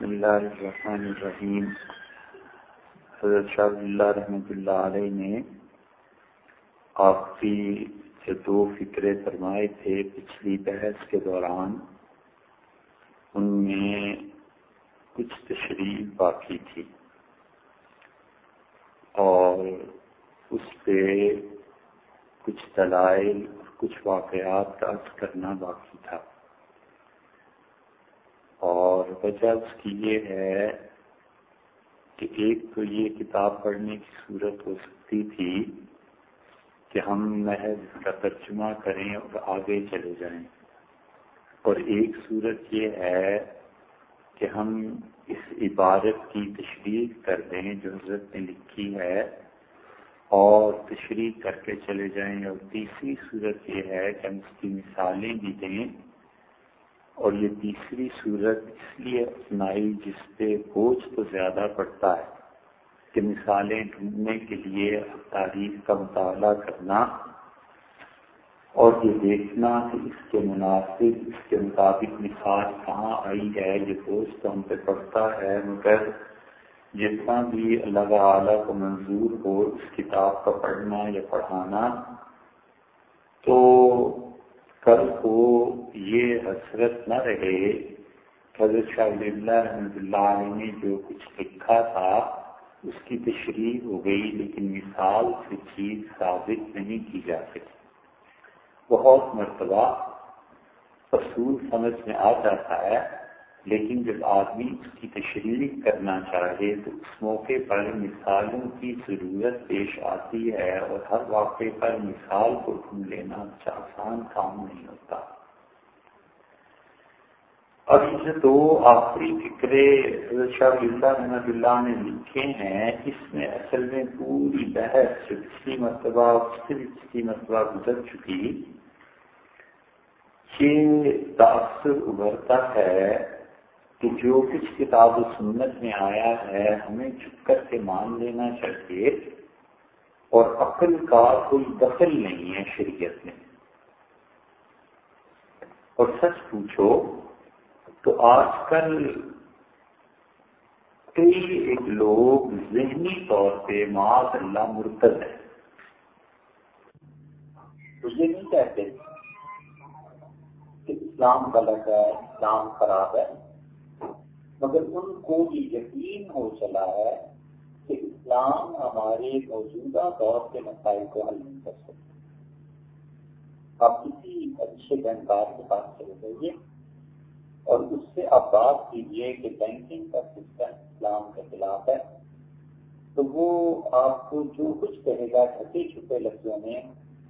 بسم اللہ الرحمن الرحیم۔ حضرت شاہ اللہ رحمۃ اللہ علیہ نے آخری جو دو فکرے فرمائے تھے پچھلی بحث کے دوران، ان میں کچھ تشریح باقی تھی۔ اور اس پہ کچھ دلائل کچھ واقعات کا کرنا باقی تھا۔ اور وجہ اس کی یہ ہے کہ ایک تو یہ کتاب پڑھنے کی صورت ہو سکتی تھی کہ ہم محض اس کا ترجمہ کریں اور آگے چلے جائیں۔ اور ایک صورت یہ ہے کہ ہم اس عبارت کی تشریح کر دیں جو حضرت نے لکھی ہے اور تشریح کر کے چلے جائیں۔ اور تیسری صورت یہ ہے کہ ہم اس کی مثالیں بھی دیں۔ اور یہ تیسری صورت اس لیے اپنائی جس پہ بوجھ تو زیادہ پڑتا ہے کہ مثالیں ڈھونڈنے کے لیے تاریخ کا مطالعہ کرنا اور یہ دیکھنا کہ اس کے مناسب، اس کے مطابق مثال کہاں آئی ہے، یہ بوجھ تو ہم پہ پڑتا ہے، مگر جتنا بھی اللہ تعالیٰ کو منظور ہو اس کتاب کا پڑھنا یا پڑھانا تو کل کو یہ حسرت نہ رہے، حضرت شاہ اللہ رحمۃ اللہ علیہ نے جو کچھ لکھا تھا، اس کی تشریح ہو گئی، لیکن مثال سے چیز ثابت نہیں کی جا سکی۔ بہت مرتبہ اصول سمجھ میں آ جاتا ہے لیکن جب آدمی اس کی تشریح کرنا چاہے تو اس موقع پر مثالوں کی ضرورت پیش آتی ہے اور ہر واقعے پر مثال کو ڈھونڈ لینا آسان کام نہیں ہوتا۔ اب یہ دو آخری فکرے شاہ اللہ رحمت اللہ نے لکھے ہیں، اس میں اصل میں پوری بحث جو پچھلی مرتبہ پچھلی مرتبہ گزر چکی۔ یہ تاثر ابھرتا ہے کہ جو کچھ کتاب و سنت میں آیا ہے، ہمیں چپ کر کے مان لینا چاہیے اور عقل کا کوئی دخل نہیں ہے شریعت میں۔ اور سچ پوچھو، تو آج کل کئی ایک لوگ ذہنی طور پہ معاذ اللہ مرتد ہے۔ تو یہ نہیں کہتے کہ اسلام غلط ہے، اسلام خراب ہے۔ مگر ان کو بھی یقین ہو چلا ہے کہ اسلام ہمارے موجودہ دور کے مسائل کو حل نہیں کر سکتے آپ کسی اچھے بینکار کے پاس چلے جائیے اور اس سے آپ بات کیجیے کہ بینکنگ کا سسٹم اسلام کے خلاف ہے۔ تو وہ آپ کو جو کچھ کہے گا ڈھکے چھپے لفظوں میں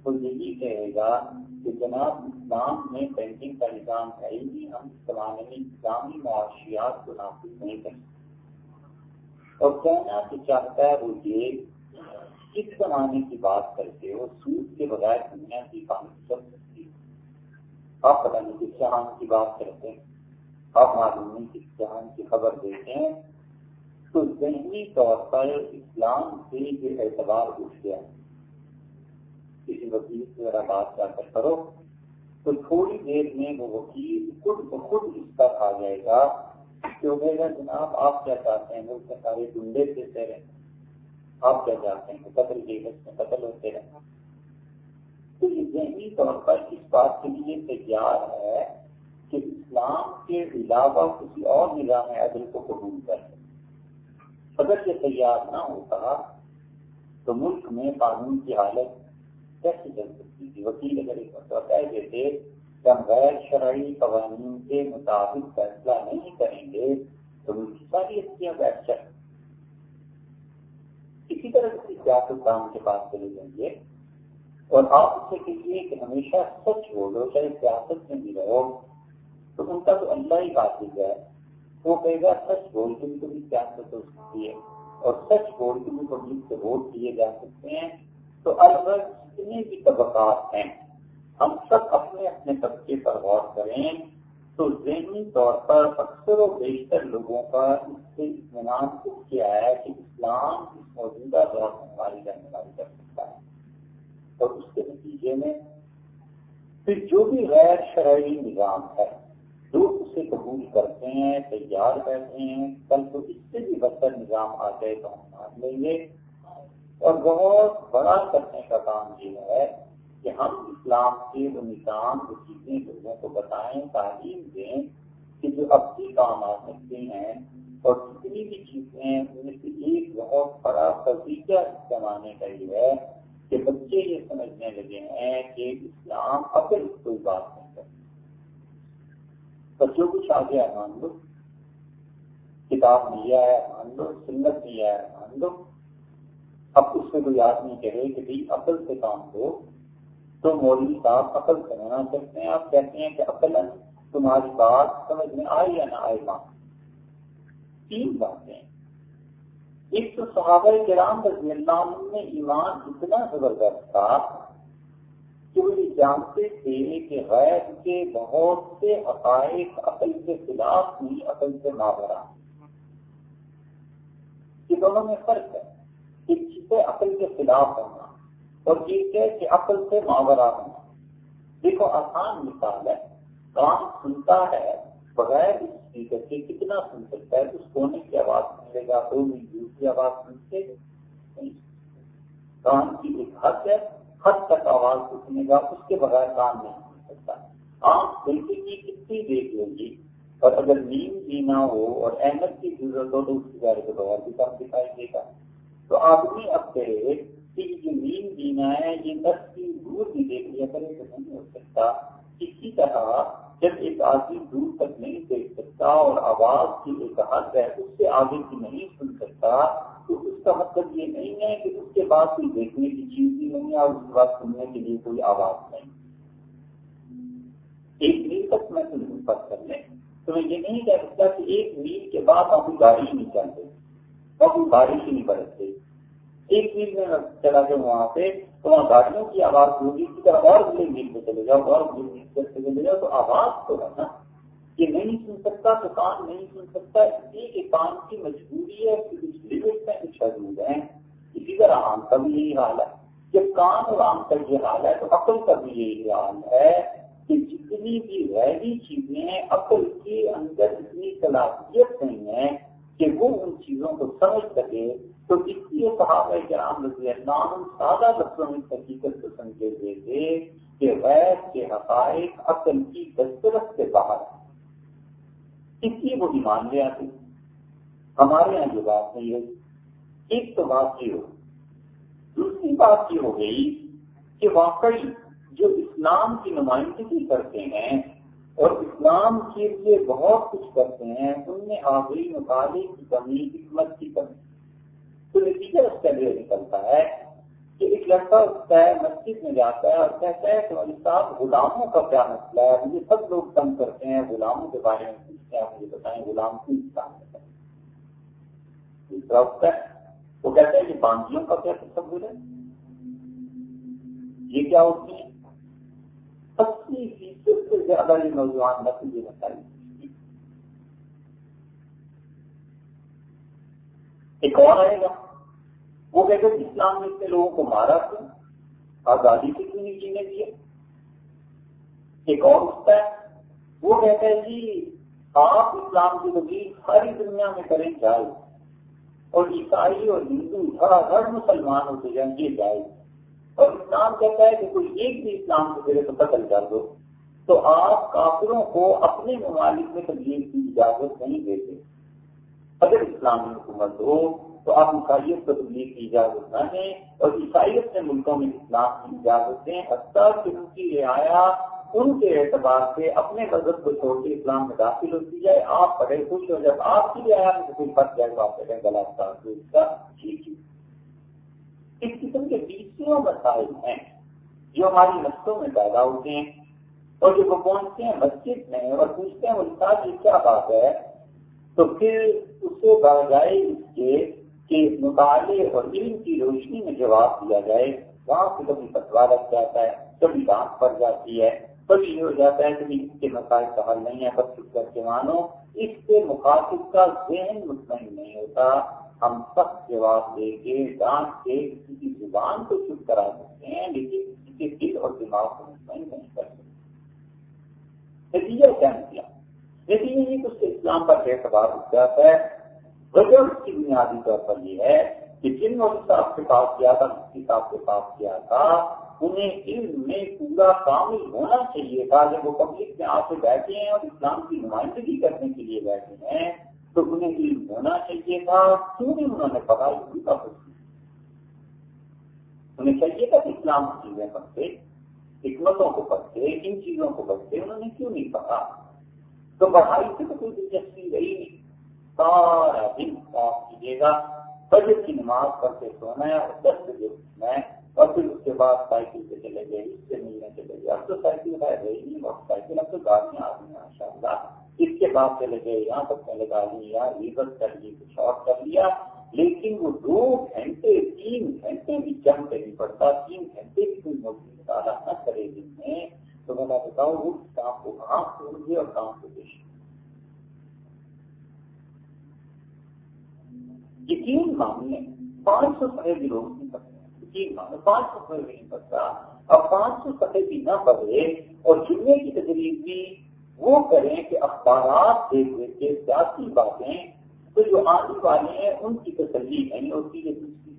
وہ یہی کہے گا کہ جناب، اسلام میں بینکنگ کا نظام ہے ہی ہم زمانے میں اسلامی معاشیات کو نافذ نہیں کر اور کہنا تو چاہتا ہے وہ یہ کس زمانے کی بات کرتے ہو، سود کے بغیر دنیا کی کام چل سکتی آپ پتہ نہیں کس جہان کی بات کرتے ہیں۔ آپ معلوم نہیں کس جہان کی خبر دیتے ہیں۔ تو ذہنی طور پر اسلام سے یہ اعتبار اٹھ گیا۔ ہے کسی وکیل سے ذرا بات کر کر کرو تو تھوڑی دیر میں وہ وکیل خود بخود اس پر آ جائے گا کہ وہ کہے گا، جناب، آپ کیا چاہتے ہیں؟ ملک میں سارے ڈنڈے دیتے رہے آپ کیا چاہتے ہیں؟ قتل کے میں قتل ہوتے رہے تو یہ ذہنی طور پر اس بات کے لیے تیار ہے کہ اسلام کے علاوہ کسی اور نظام عدل کو قبول کر اگر یہ تیار نہ ہوتا تو ملک میں قانون کی حالت کیسے چل سکتی تھی، وکیل اگر ایک مرتبہ کہہ دیتے کہ ہم غیر شرعی قوانین کے مطابق فیصلہ نہیں کریں گے، تو ان ساری ہستیاں بیٹھ جائیں اسی طرح سے سیاست دان کے پاس چلے جائیں گے اور آپ اس سے کہیے کہ ہمیشہ سچ بولو، چاہے سیاست میں بھی رہو، تو ان کا تو اللہ ہی بات ہے، وہ کہے گا سچ بول کے بھی کبھی سیاست ہو سکتی ہے۔ اور سچ بول کے بھی پبلک سے ووٹ دیے جا سکتے ہیں، تو الگ جتنے بھی طبقات ہیں۔ ہم سب اپنے اپنے طبقے پر غور کریں تو ذہنی طور پر اکثر و بیشتر لوگوں کا اس سے اطمینان اٹھ کیا ہے کہ اسلام اس موجودہ دور میں ہماری رہنے والی کر سکتا ہے۔ اور اس کے نتیجے میں پھر جو بھی غیر شرعی نظام ہے لوگ اسے قبول کرتے ہیں، تیار کرتے ہیں کل تو اس سے بھی بدتر نظام آ جائے تو ہم مان لیں گے۔ اور بہت بڑا کرنے کا کام یہ ہے کہ ہم اسلام کے وہ نظام وہ چیزیں لوگوں کو بتائیں، تعلیم دیں کہ جو اب بھی کام آ سکتے ہیں اور جتنی بھی چیزیں ان میں سے ایک بہت بڑا فضیقہ اس زمانے کا یہ ہے کہ بچے یہ سمجھنے لگے ہیں کہ اسلام اصل کوئی بات نہیں کرتے بچوں کو شادی ہے مان لو، کتاب لیا ہے مان لو، سنت لیا ہے مان لو۔ اب اس میں کوئی آدمی کہے کہ بھائی عقل سے کام دو تو مولوی صاحب عقل سے سمجھنا چاہتے ہیں۔ آپ کہتے ہیں کہ عقل تمہاری بات سمجھ میں آئے یا نہ آئے گا تین باتیں ایک تو صحابہ کرام رضی اللہ عنہ میں ایمان اتنا زبردست تھا کہ وہ یہ جانتے تھے کہ غیر کے بہت سے حقائق عقل کے خلاف نہیں، عقل سے ماورا۔ یہ دونوں میں فرق ہے۔ ایک چیز ہے عقل کے خلاف ہونا اور ایک کہ عقل سے ماورا ہونا۔ دیکھو، آسان مثال ہے کام سنتا ہے بغیر اس اسپیکر کے کتنا سن سکتا ہے، اس کونے کی آواز سن گا، دو میل کی آواز سنتے کان کی ایک حد ہے، حد تک آواز کو سنے گا، اس کے بغیر کام نہیں سن سکتا۔ آنکھ بالکل کی کتنی دیکھ لے گی اور اگر نیند بھی نہ ہو اور احمد کی ضرورت ہو تو اس بارے کے بغیر بھی کام دکھائی دے گا۔ تو آدمی اب کہے کہ یہ نیند جینا ہے، یہ دس کی دور بھی دیکھ لیا کرے تو نہیں ہو سکتا۔ اسی طرح جب ایک آدمی دور تک نہیں دیکھ سکتا اور آواز کی ایک حد ہے، اس سے آگے کی نہیں سن سکتا، تو اس کا مطلب یہ نہیں ہے کہ اس کے بعد کوئی دیکھنے کی چیز بھی نہیں ہے اور اس کے بعد سننے کے لیے کوئی آواز نہیں۔ ایک میل تک میں تمہیں پر کر لیں۔ تو میں یہ نہیں کہہ سکتا کہ ایک میل کے بعد آپ گاڑی نہیں چلتے اور بارش ہی نہیں برستے ایک میل میں چلا گیا وہاں پہ، تو وہاں گاڑیوں کی آواز ہوگی اسی طرح اور اگلے میل پہ چلے جاؤ، اور میل پہ چلے جاؤ۔ تو آواز تو ہے نا یہ نہیں سن سکتا، تو کان نہیں سن سکتا۔ اس لیے کہ کان کی مجبوری ہے کہ کچھ لمٹ میں کچھ حدود ہیں۔ اسی طرح آم کا بھی یہی حال ہے۔ جب کان اور آم کا یہ حال ہے، تو عقل کا بھی یہی حال ہے کہ جتنی بھی غیری چیزیں ہیں عقل کے اندر اتنی صلاحیت نہیں ہے کہ وہ ان چیزوں کو سمجھ سکے تو اس لیے صحابہ کرام رضی اللہ عنہ سادہ لفظوں میں حقیقت کو سمجھے ہوئے تھے کہ غیر کے حقائق عقل کی دسترس سے باہر اس لیے وہ ایمان لے آتے ہمارے یہاں یہ بات نہیں ہے، ایک تو بات یہ ہو، دوسری بات یہ ہو گئی کہ واقعی جو اسلام کی نمائندگی کرتے ہیں اور اسلام کے لیے بہت کچھ کرتے ہیں، ان میں آخری مطالعے کی کمی، حکمت کی کمی۔ تو نتیجہ اس کا یہ نکلتا ہے کہ ایک لڑکا اٹھتا ہے، مسجد میں جاتا ہے اور کہتا ہے کہ مجھے صاحب غلاموں کا کیا مسئلہ ہے؟ مجھے سب لوگ تنگ کرتے ہیں، غلاموں کے بارے میں پوچھتے ہیں مجھے بتائیں غلام کی اسلام میں دوسرا اٹھتا ہے، وہ کہتا ہے کہ باندھیوں کا کیا تصور ہے؟ یہ کیا ہوتی ہے اسی فیصد سے زیادہ یہ نوجوان نسل یہ بتائی۔ ایک اور آئے گا۔ وہ کہتے ہیں اسلام نے اتنے لوگوں کو مارا کیوں آزادی سے کیوں نہیں جینے دیے ایک اور اٹھتا ہے وہ کہتا ہے جی آپ اسلام کی تبدیل ساری دنیا میں کریں جائے اور عیسائی اور ہندو ہر ہر مسلمان ہوتے جائیں، یہ جائے اور اسلام کہتا ہے کہ کوئی ایک بھی اسلام کو کرے تو قتل کر دو، تو آپ کافروں کو اپنے ممالک میں تبدیل کی اجازت نہیں دیتے۔ اگر اسلامی حکومت ہو، تو آپ عیسائیت کو تبدیل کی اجازت نہ دیں اور عیسائیت کے ملکوں میں اسلام کی اجازت دیں، حتیٰ کہ ان کی رعایا، ان کے اعتبار سے اپنے مذہب کو چھوڑ کے اسلام میں داخل ہوتی جائے۔ آپ پڑھے خوش ہو جب آپ کی رعایا میں کوئی فرق جائے تو آپ کہیں غلط کا ٹھیک اس قسم کے بیسوں مسائل ہیں، جو ہماری نسلوں میں پیدا ہوتے ہیں اور جب وہ پہنچتے ہیں مسجد میں اور پوچھتے ہیں استاد یہ کیا بات ہے؟ تو پھر اس بجائے اس کے کہ مطالعے اور علم کی روشنی میں جواب دیا جائے، وہاں سے کبھی پتوا لگ جاتا ہے، کبھی بات پڑ جاتی ہے، کبھی یہ ہو جاتا ہے کبھی اس کے مسائل کا حل نہیں ہے، بس چپ کر کے مانو، اس سے مخاطب کا ذہن مطمئن نہیں ہوتا۔ ہم سخت جواب دے کے ڈانٹ کے کسی کی زبان کو چپ کرا سکتے ہیں، لیکن کسی کے دل اور دماغ کو مطمئن نہیں کر سکتے۔ نتیجہ کیا نکلا؟ لیکن یہ اس کے اسلام پر اعتبار ہو جاتا ہے۔ وجہ اس کی بنیادی طور پر یہ ہے کہ جن مولوی صاحب کے پاس کیا تھا مفتی صاحب کے پاس کیا تھا، انہیں علم میں پورا کامل ہونا چاہیے تھا۔ جب وہ پبلک میں آ کے بیٹھے ہیں اور اسلام کی نمائندگی کرنے کے لیے بیٹھے ہیں تو انہیں علم ہونا چاہیے تھا، کیوں نہیں انہوں نے پڑھائی ہوئی کا انہیں چاہیے تھا کہ اسلام کی چیزیں پڑھتے حکمتوں کو پڑھتے ان چیزوں کو پڑھتے انہوں نے کیوں نہیں پڑھا تو پڑھائی سے تو کوئی دلچسپی رہی نہیں۔ سارا دن صاف کیجیے گا، بجٹ کی نماز پڑھتے سونا ہے، اور دس بجے اٹھنا ہے، اور پھر اس کے بعد سائیکل سے چلے گئے، اس سے ملنے چلے گئے۔ اب تو سائیکل ہے رہی نہیں موٹر سائیکل، اب تو گاڑیاں آ گئی ماشاء اللہ اس کے بعد چلے گئے، یہاں تک پہلے گاڑی یا ریورس کر لی کچھ اور کر لیا لیکن وہ دو گھنٹے، تین گھنٹے بھی جم پہ نہیں پڑتا، تین گھنٹے بھی کوئی نوکری مطالعہ نہ کرے دن میں تو میں بتاؤں، وہ کام کو کہاں چھوڑ دے اور کام کو دیش یقین مانگنے پانچ سو سفید بھی لوگ نہیں پڑھتے یقین مانگے پانچ سو سفید بھی نہیں پڑھتا اور پانچ سو سفید بھی نہ پڑھے اور جمعے کی تجریب بھی وہ کریں کہ اخبارات دیکھ دیکھ کے سیاسی باتیں تو جو آنے والے ہیں، ان کی تسلی نہیں ہوتی ہے دوسری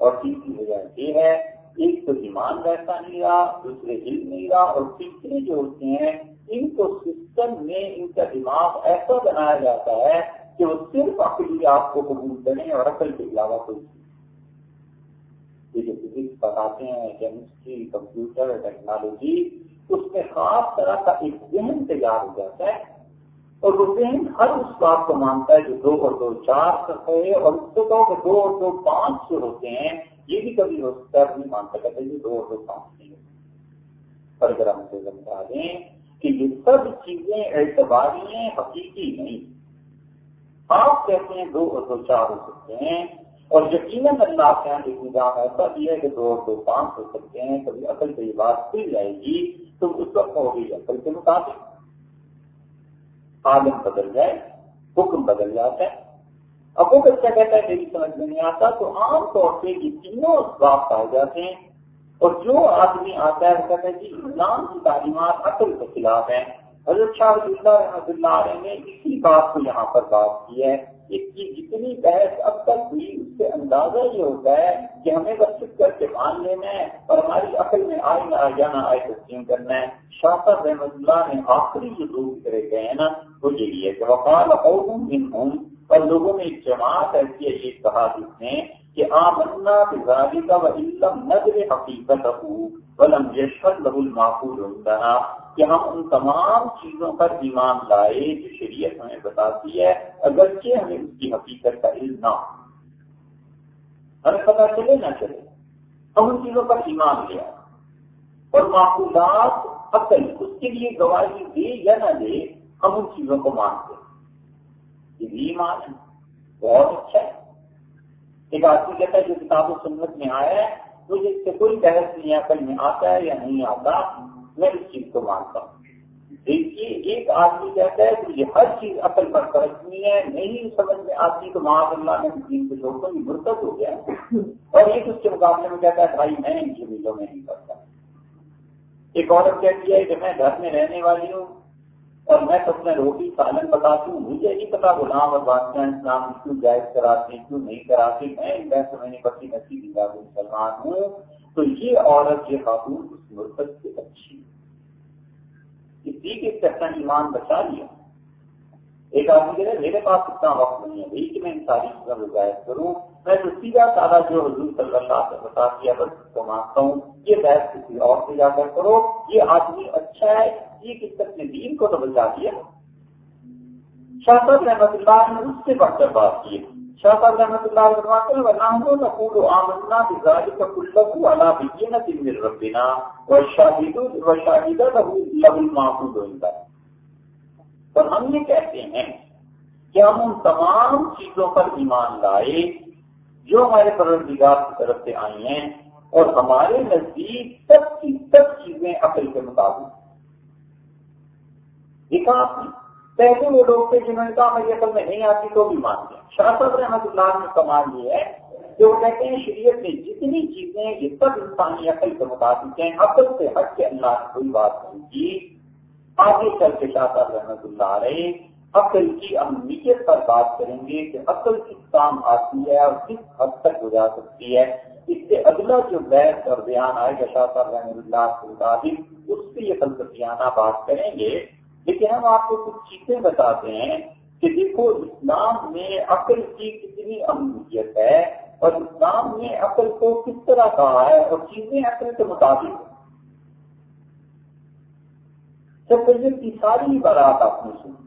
اور تیسری وجہ یہ ہے، ایک تو ایمان ویسا نہیں رہا، دوسرے علم نہیں رہا، اور تیسرے جو ہوتے ہیں، ان کو سسٹم میں ان کا دماغ ایسا بنایا جاتا ہے کہ وہ صرف عقلی آپ کو قبول کریں اور عقل کے علاوہ کوئی یہ جو فزکس بتاتے ہیں کیمسٹری کمپیوٹر ٹیکنالوجی اس میں خاص طرح کا ایک ذہن تیار ہو جاتا ہے اور وہ ذہن ہر اس بات کو مانتا ہے جو دو اور دو چار سفے اور اس کو کہو کہ دو اور دو پانچ سو ہوتے ہیں، یہ بھی کبھی ہو سکتا ہے نہیں مان سکتا کہ دو اور دو پانچ نہیں پر اگر ہم سے سمجھا دیں کہ یہ سب چیزیں اعتباری ہیں، حقیقی نہیں۔ آپ کہتے ہیں دو اور دو چار ہو سکتے ہیں اور یقیناً اللہ کے یہاں ایک نظام ایسا بھی ہے کہ دو دو پانچ ہو سکتے ہیں، کبھی عقل سے یہ بات کھل جائے گی تو اس وقت ہوگی عقل کے مطابق عالم بدل جائے، حکم بدل جاتا ہے۔ اب وہ بچہ کہتا ہے، میری سمجھ میں نہیں آتا، تو عام طور سے یہ تینوں اسباب پائے جاتے ہیں۔ اور جو آدمی آتا ہے، وہ کہتا ہے جی اسلام کی تعلیمات عقل کے خلاف ہیں۔ حضرت شاہ رحمۃ اللہ علیہ نے اسی بات کو یہاں پر بات کی ہے۔ اس کی جتنی بحث اب تک ہوئی، اس سے اندازہ یہ ہوتا ہے کہ ہمیں بس چپ کر کے مان لینا ہے اور ہماری عقل میں آئے نہ آ جانا آئے تسلیم کرنا ہے۔ شاہ صاحب رحمۃ اللہ نے آخری جو دو فکرے گئے نا، وہ یہی ہے کہ وقال ہوں اور لوگوں میں ایک جماعت ایسی ہے، یہ کہا جس نے کہ آمنا بزاری کا وہ علم نظر حقیقت حقوق ولم یشفت لہ المعقول عندنا کہ ہم ان تمام چیزوں پر ایمان لائے جو شریعت ہمیں بتاتی ہے، اگرچہ ہمیں اس کی حقیقت کا علم نہ ہو۔ ہمیں پتا چلے نہ چلے۔ ہم ان چیزوں پر ایمان لیا اور معقولات عقل اس کے لیے گواہی دے یا نہ دے، ہم ان چیزوں کو مانتے یہ بھی ایمان ہے۔ بہت اچھا ہے۔ ایک آدمی کہتا ہے جو کتاب و سنت میں آیا ہے مجھے اس سے کوئی بحث نہیں عقل میں آتا ہے یا نہیں آتا، میں اس چیز کو مانتا ہوں۔ دیکھیے، ایک آدمی کہتا ہے کہ یہ ہر چیز عقل پر پرچنی ہے، نہیں سمجھ میں آتی تو معاذ اللہ نے دین کے لوگوں کی مرتب ہو گیا۔ اور ایک اس کے مقابلے میں کہتا ہے، بھائی، میں ان چیزوں میں نہیں کرتا۔ ایک عورت کہتی ہے کہ میں گھر میں رہنے والی ہوں اور میں تو اپنے روٹی سالن بتاتی ہوں، مجھے نہیں پتا غلام اور بادشاہ اسلام کیوں جائز کراتے، کیوں نہیں کراتے، میں بحث میں پتی نسی مسلمان ہوں۔ تو یہ عورت، یہ خاتون اس مرتب سے اچھی اس لیے کہ اپنا ایمان بچا لیا۔ ایک آدمی کہتے میرے پاس اتنا وقت نہیں ہے، بھائی، کہ میں ان ساری چیزوں کو جائز کروں۔ میں تو سیدھا سارا جو حضور صلی اللہ سے بتا دیا بس کو مانتا ہوں، یہ بحث کسی اور سے جا کر کرو، یہ آدمی اچھا ہے، یہ کس اپنے دین کو تو بچا دیا۔ شاہ صاحب رحمت اللہ نے اس سے بڑھ کر بات کی۔ شاہ صاحب رحمت اللہ فرماتے ہیں ورنہ نقول آمنا بذلك كله على بينة من ربنا والشاهد والشاهد له له المعبود عند اور ہم یہ کہتے ہیں کہ ہم ان تمام چیزوں پر ایمان لائے جو ہمارے پروردگار کی طرف سے آئی ہیں اور ہمارے نزدیک سب کی سب چیزیں عقل کے مطابق دیکھا آپ نے پہلے وہ لوگ تھے جنہوں نے کہا میری عقل میں نہیں آتی تو بھی مان لیا شاہ صاحب رحمت اللہ نے کمال یہ ہے کہ وہ کہتے ہیں شریعت میں جتنی چیزیں یہ سب انسانی عقل کے مطابق ہیں، عقل سے ہٹ کے اللہ نے کوئی بات نہیں۔ کی آگے چل کے شاہ صاحب رحمت اللہ علیہ عقل کی اہمیت پر بات کریں گے کہ عقل کس کام آتی ہے اور کس حد تک ہو جا سکتی ہے۔ اس سے اگلا جو بیت اور بیان آئے گا شاہ صاحب رحمۃ اللہ کے مطابق، اس سے یہ فلسفیانہ بات کریں گے۔ لیکن ہم آپ کو کچھ چیزیں بتاتے ہیں کہ دیکھو، اسلام میں عقل کی کتنی اہمیت ہے اور اسلام نے عقل کو کس طرح کہا ہے اور چیزیں عقل کے مطابق سید کی ساری بارات آپ نے سنی۔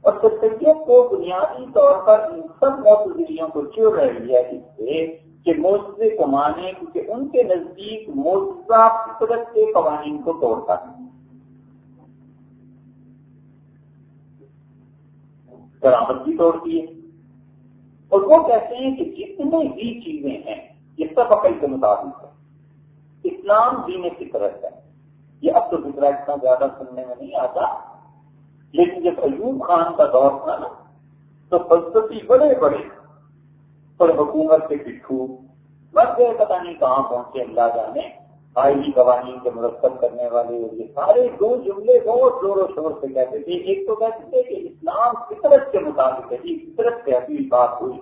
اور سید کو بنیادی طور پر ان سب موجودوں کو چڑ رہی ہے اس سے کہ موجودے کو مانے کیونکہ ان کے نزدیک موجودہ فطرت کے قوانین کو توڑتا ہے۔ برامد بھی توڑتی ہے۔ اور وہ کہتے ہیں کہ جتنے بھی چیزیں ہیں، یہ سب عقل کے مطابق ہے اسلام دین فطرت ہے۔ یہ اب تو دوسرا اتنا زیادہ سننے میں نہیں آتا۔ لیکن جب ایوب خان کا دور تھا نا، تو فلسفی بڑے بڑے پر حکومت کے پٹھو مر گئے پتا نہیں کہاں پہنچے اللہ جانے۔ آئی قوانین کے مرتب کرنے والے، یہ سارے دو جملے بہت زور و شور سے کہتے تھے۔ ایک تو کہتے تھے کہ اسلام فطرت کے مطابق ہے فطرت سے ابھی بات ہوئی۔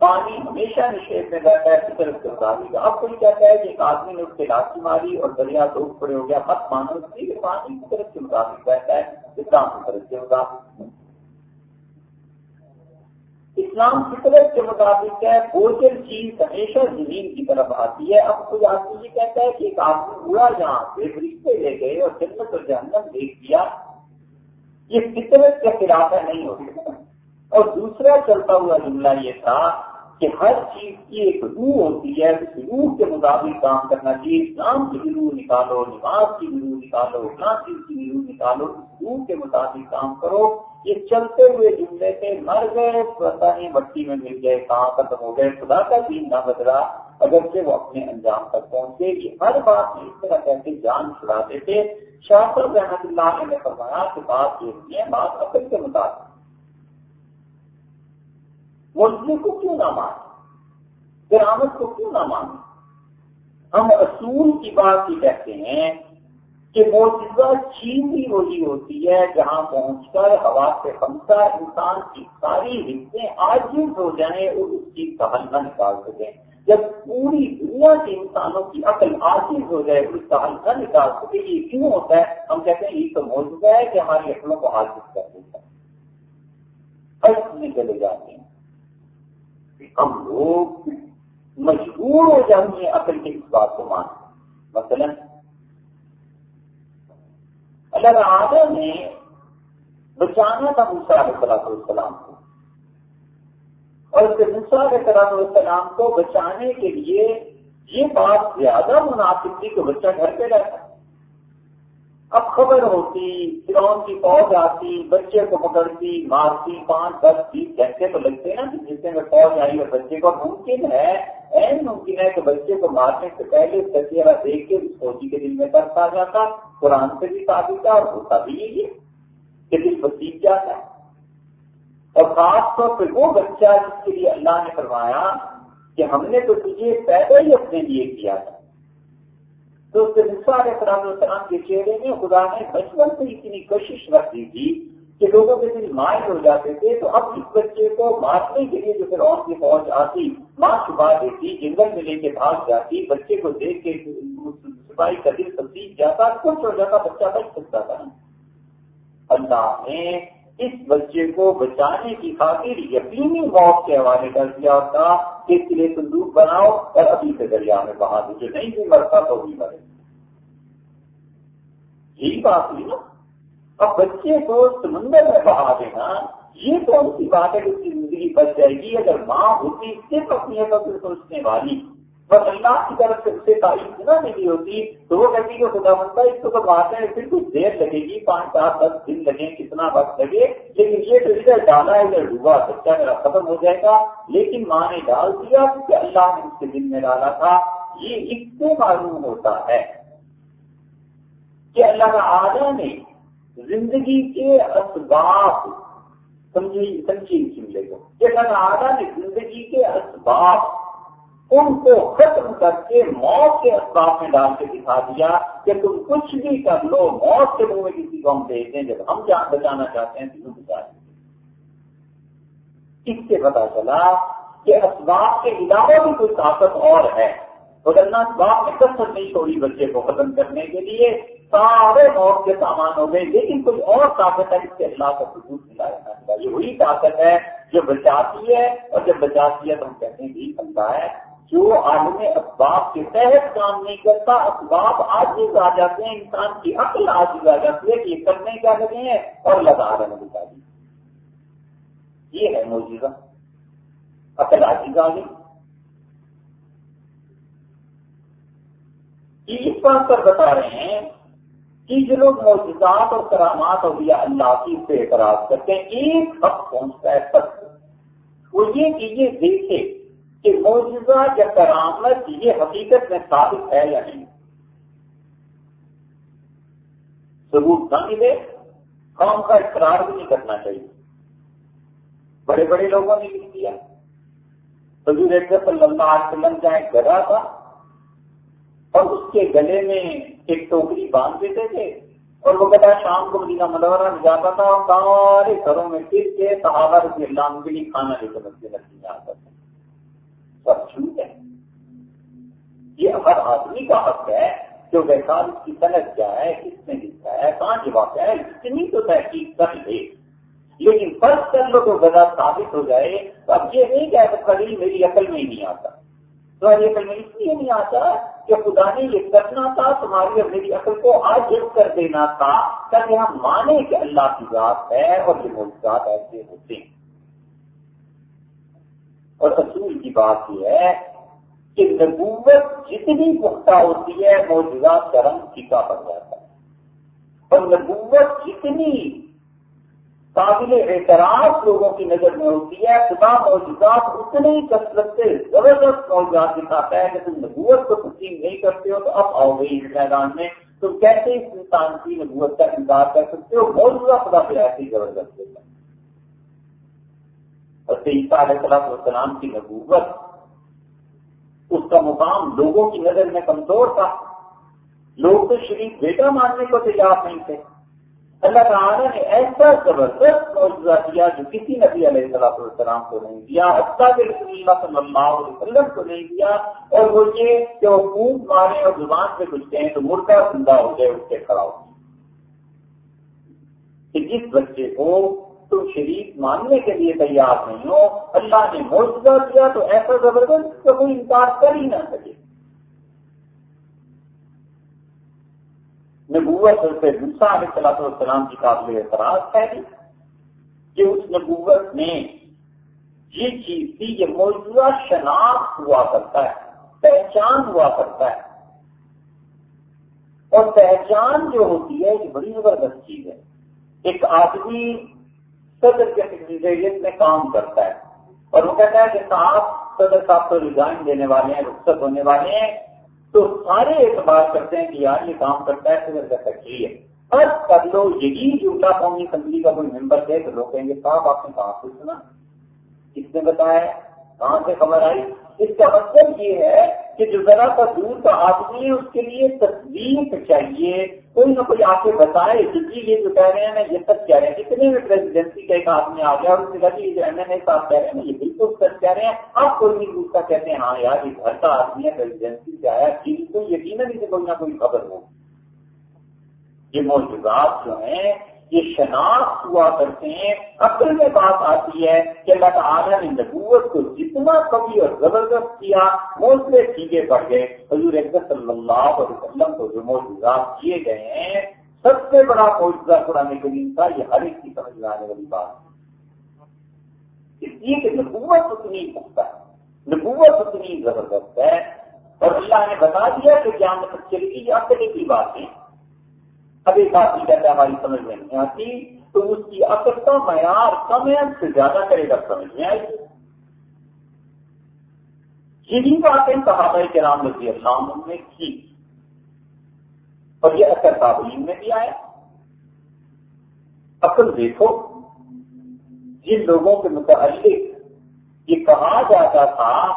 پانی ہمیشہ نشیب میں رہتا ہے فطرت کے مطابق اب کوئی کہتا ہے کہ ایک آدمی نے اس کے لاٹھی ماری اور دریا دو کھڑے ہو گیا، مت مانو کہ پانی فطرت کے مطابق رہتا ہے اسلام فطرت کے مطابق۔ اسلام فطرت کے مطابق ہے، بوجھل چیز ہمیشہ زمین کی طرف آتی ہے۔ اب کوئی آدمی یہ کہتا ہے کہ ایک آدمی اڑا جہاں سے رشتے لے گئے اور جنت اور جہنم دیکھ دیا یہ فطرت کے خلاف نہیں ہو سکتا اور دوسرا چلتا ہوا جملہ یہ تھا کہ ہر چیز کی ایک روح ہوتی ہے، اس روح کے مطابق کام کرنا چاہیے۔ اسلام کی بھی روح نکالو، نماز کی بھی روح نکالو چیز کی بھی روح نکالو، اس روح کے مطابق کام کرو۔ یہ چلتے ہوئے جملے سے مر گئے پتہ نہیں مٹی میں مل گئے کہاں ختم ہو گئے۔ خدا کا دین نہ بدلا اگر سے وہ اپنے انجام تک پہنچے۔ یہ ہر بات اس طرح کہتے جان چھڑا دیتے شاہ رحمت اللہ نے فرمایا کہ بات یہ ہے، بات عقل کے مطابق۔ مسلم کو کیوں نہ مانے؟ گرامت کو کیوں نہ مانے؟ ہم اصول کی بات ہی کہتے ہیں کہ موجودہ چین بھی وہی ہوتی ہے جہاں پہنچ کر ہوا سے خمسہ انسان کی ساری حصے آج ہو جائیں اور اس چیز کا حل نہ نکال سکیں۔ جب پوری دنیا کے انسانوں کی عقل آج ہو جائے اس کا حل نہ نکال سکے، یہ کیوں ہوتا ہے؟ ہم کہتے ہیں یہ تو موجودہ ہے کہ ہماری عقلوں کو حاصل کر دیتا ہے۔ چلے جاتے ہیں۔ ہم لوگ مجبور ہو جائیں گے عقل کے اس بات کو مان مثلا، اللہ تعالیٰ نے بچانا تھا موسا علیہ صلاح السلام کو۔ اور موسا علیہ صلاح السلام کو بچانے کے لیے یہ بات زیادہ مناسب تھی کہ بچہ گھر پہ رہتا۔ اب خبر ہوتی فرون کی فوج آتی، بچے کو پکڑتی، مارتی، پانچ، دس، بیس گھنٹے تو لگتے نا جس میں فوج آئی اور بچے کو ممکن ہے، این ممکن ہے کہ بچے کو مارنے سے پہلے تصویر دیکھ کے اس فوجی کے دل میں درد آ جاتا، قرآن سے بھی ثابت ہے اور ہوتا بھی یہی ہے کہ دل بسیج جاتا ہے۔ اور خاص طور پہ وہ بچہ جس کے لیے اللہ نے فرمایا کہ ہم نے تو تجھے پیدا ہی اپنے لیے کیا تھا۔ تو اس علیہ السلام کے چہرے میں خدا نے بچپن سے اتنی کوشش رکھ دی تھی کہ لوگوں کے دل مائل ہو جاتے تھے تو اب اس بچے کو مارنے کے لیے جو پھر اور کی پہنچ آتی، ماں چھپا دیتی، جنگل میں لے کے بھاگ جاتی، بچے کو دیکھ کے سپاہی کا دل تبدیل جاتا کچھ ہو جاتا، بچہ بچ سکتا تھا۔ اللہ نے اس بچے کو بچانے کی خاطر یقینی موت کے حوالے کر دیا تھا کہ اس کے لیے صندوق بناؤ اور ابھی سے دریا میں بہا جو نہیں بھی مرتا تو بھی مرے یہی بات ہوئی نا۔ اب بچے کو سمندر میں بہا دینا، یہ کون سی بات ہے کہ اس کی زندگی بچ جائے گی۔ اگر ماں ہوتی، صرف اپنی حقیقت سوچنے والی۔ بس اللہ کی طرف سے اسے تعریف نہ ملی ہوتی تو وہ کہتی کہ خدا مندہ اس کو تو بات ہے، پھر کچھ دیر لگے گی، پانچ سات، دس دن لگے کتنا وقت لگے، لیکن یہ تو ادھر ڈالا ہے ادھر ڈوبا بچہ میرا ختم ہو جائے گا۔ لیکن ماں نے ڈال دیا کیونکہ اللہ نے اس کے دل میں ڈالا تھا۔ یہ اس سے معلوم ہوتا ہے کہ اللہ تعالیٰ نے زندگی کے اسباب سمجھی سمجھی جملے کو کہ اللہ تعالیٰ نے زندگی کے اسباب ان کو ختم کر کے موت کے اسباب میں ڈال کے دکھا دیا کہ تم کچھ بھی کر لو، موت کے منہ میں کسی کو ہم دیکھتے ہیں جب ہم جان بچانا چاہتے ہیں تو بچا دیں اس سے پتا چلا کہ اسباب کے علاوہ بھی کوئی طاقت اور ہے۔ بدلنا اسباب میں کثرت نہیں چھوڑی بچے کو ختم کرنے کے لیے۔ سارے موت کے سامان ہو گئے، لیکن کوئی اور طاقت ہے جس کے اللہ کا خصوص ملایا چاہیے یہ وہی طاقت ہے جو بچاتی ہے اور جب بچاتی ہے تو ہم کہتے ہیں کہ بنتا ہے۔ جو عالم اسباب کے تحت کام نہیں کرتا اسباب آج آ جاتے ہیں، انسان کی عقل آج آ جاتی ہے کہ یہ کرنے کیا لگے ہیں اور لگا رہے بتا دی۔ یہ ہے موجودہ عقل آج آ گئی۔ اس بات پر بتا رہے ہیں کہ جو لوگ موجودات اور کرامات اور اللہ کی سے اعتراض کرتے ہیں، ایک حق پہنچتا ہے، سب وہ یہ کہ یہ دیکھے کہ موجودہ یا کرامت یہ حقیقت میں ثابت ہے یا نہیں؟ ثبوت نہ ملے، قوم کا اقرار بھی نہیں کرنا چاہیے۔ بڑے بڑے لوگوں نے لکھ دیا حضور صلی اللہ علیہ وسلم کا ایک گڑا تھا، اور اس کے گلے میں ایک ٹوکری باندھ دیتے تھے، اور وہ کہتا شام کو مدینہ مدورہ میں جاتا تھا اور سارے گھروں میں پھر کے صحابہ رضی اللہ کے لیے کھانا لے کر مسجد میں آتا تھا۔ سب جھوٹ ہے۔ یہ ہر آدمی کا حق ہے جو ویسال کی صنعت کیا ہے کس نے لکھا ہے، کہاں جواب ہے، اتنی تو تحقیق کر لے۔ لیکن فرض کر لو تو غذا ثابت ہو جائے، تو اب یہ نہیں کہہ سکتا میری عقل میں ہی نہیں آتا۔ تو یہ عقل میں اس لیے نہیں آتا کہ خدا نے یہ کرنا تھا، تمہاری اور میری عقل کو آج کر دینا تھا، تاکہ ہم مانے کہ اللہ کی ذات ہے اور یہ موجودات ایسے ہوتے ہیں۔ اور اصول کی بات یہ ہے کہ نبوت جتنی پختہ ہوتی ہے، موجودہ کرم ٹھیکا پڑ جاتا ہے۔ اور نبوت جتنی قابل اعتراض لوگوں کی نظر میں ہوتی ہے، خدا موجودات اتنے کثرت سے زبردست موجودات دکھاتا ہے کہ تم نبوت کو تسلیم نہیں کرتے ہو تو اب آؤ گئی اس میدان میں۔ تم کیسے اس انسان کی نبوت کا انکار کر سکتے ہو؟ موجودہ خدا پہ ایسے ہی زبردست دیتا ہے۔ اور عیسیٰ علیہ السلام السلام کی نبوت، اس کا مقام لوگوں کی نظر میں کمزور تھا۔ لوگ تو شریف بیٹا ماننے کو تیار نہیں تھے۔ اللہ تعالیٰ نے ایسا زبردست موجودہ دیا جو کسی نبی علیہ السلام السلام کو نہیں دیا، حتیٰ کے رسول اللہ صلی اللہ علیہ وسلم کو نہیں دیا۔ اور وہ یہ کہ وہ خوب مارے اور زبان سے کچھ ہیں تو مردہ زندہ ہو جائے اس کے کھڑا ہو جس بچے کو تم شریف ماننے کے لیے تیار نہیں ہو، اللہ نے موجودہ دیا تو ایسا زبردست کا کوئی انکار کر ہی نہ سکے۔ نبوت سے دوسرا علیہ صلاح السلام کی قابل اعتراض ہے جی، کہ اس نبوت میں یہ چیز تھی یہ موجودہ شناخت ہوا کرتا ہے، پہچان ہوا کرتا ہے۔ اور پہچان جو ہوتی ہے، یہ بڑی زبردست چیز ہے۔ ایک آدمی صدر کے میں کام کرتا ہے۔ اور وہ کہتا ہے کہ صاحب، صدر صاحب تو ریزائن دینے والے ہیں، رخصت ہونے والے ہیں۔ تو سارے اعتبار کرتے ہیں کہ یار یہ کام کرتا ہے، صدر کا سیکٹری ہے۔ اور کر لو، یہی جھوٹا قومی اسمبلی کا کوئی ممبر تھے تو لوگ کہیں گے، صاحب، آپ نے کہاں سے سنا؟ کس نے بتایا؟ کہاں سے خبر آئی؟ اس کا مطلب یہ ہے کہ جو ذرا کا دور کا آدمی ہے اس کے لیے تصدیق چاہیے۔ کوئی نہ کوئی آ کے بتائے جی یہ جو کہہ رہے ہیں یہ سچ کہہ رہے ہیں۔ جتنے بھی پریزیڈینسی کا ایک آدمی آ گیا اس نے کہا کہ جو ایم این اے صاحب کہہ رہے ہیں یہ بالکل سچ کہہ رہے ہیں۔ آپ کوئی نہیں دوسرا کہتے ہیں ہاں یار، یہ گھر کا آدمی ہے پریزیڈینسی سے آیا۔ جی، جن کو یقیناً اسے کوئی نہ کوئی خبر ہو۔ یہ موجودات جو ہیں یہ شناخت ہوا کرتے ہیں، عقل میں بات آتی ہے کہ اللہ تعالیٰ نے نبوت کو جتنا کبھی اور زبردست کیا موسلے سیگے پڑ گئے حضور صلی اللہ علیہ وسلم کو جو موجودات کیے گئے ہیں، سب سے بڑا موجودہ قرآن کریم تھا یہ ہر ایک کی سمجھ میں آنے والی بات اس لیے کہ نبوت اتنی پختہ ہے، نبوت اتنی زبردست ہے اور اللہ نے بتا دیا کہ کیا مطلب چلے گی یہ عقل کی بات ہے۔ اب ایک آدمی کہتا ہے ہماری سمجھ میں نہیں آتی، تو اس کی عقل کا معیار کم ہے سے زیادہ کرے گا، سمجھ میں آئے گی۔ یہی باتیں صحابہ کے رضی اللہ عنہ نے کی۔ اور یہ اثر تعلیم میں بھی آیا۔ عقل دیکھو، جن لوگوں کے متعلق یہ کہا جاتا تھا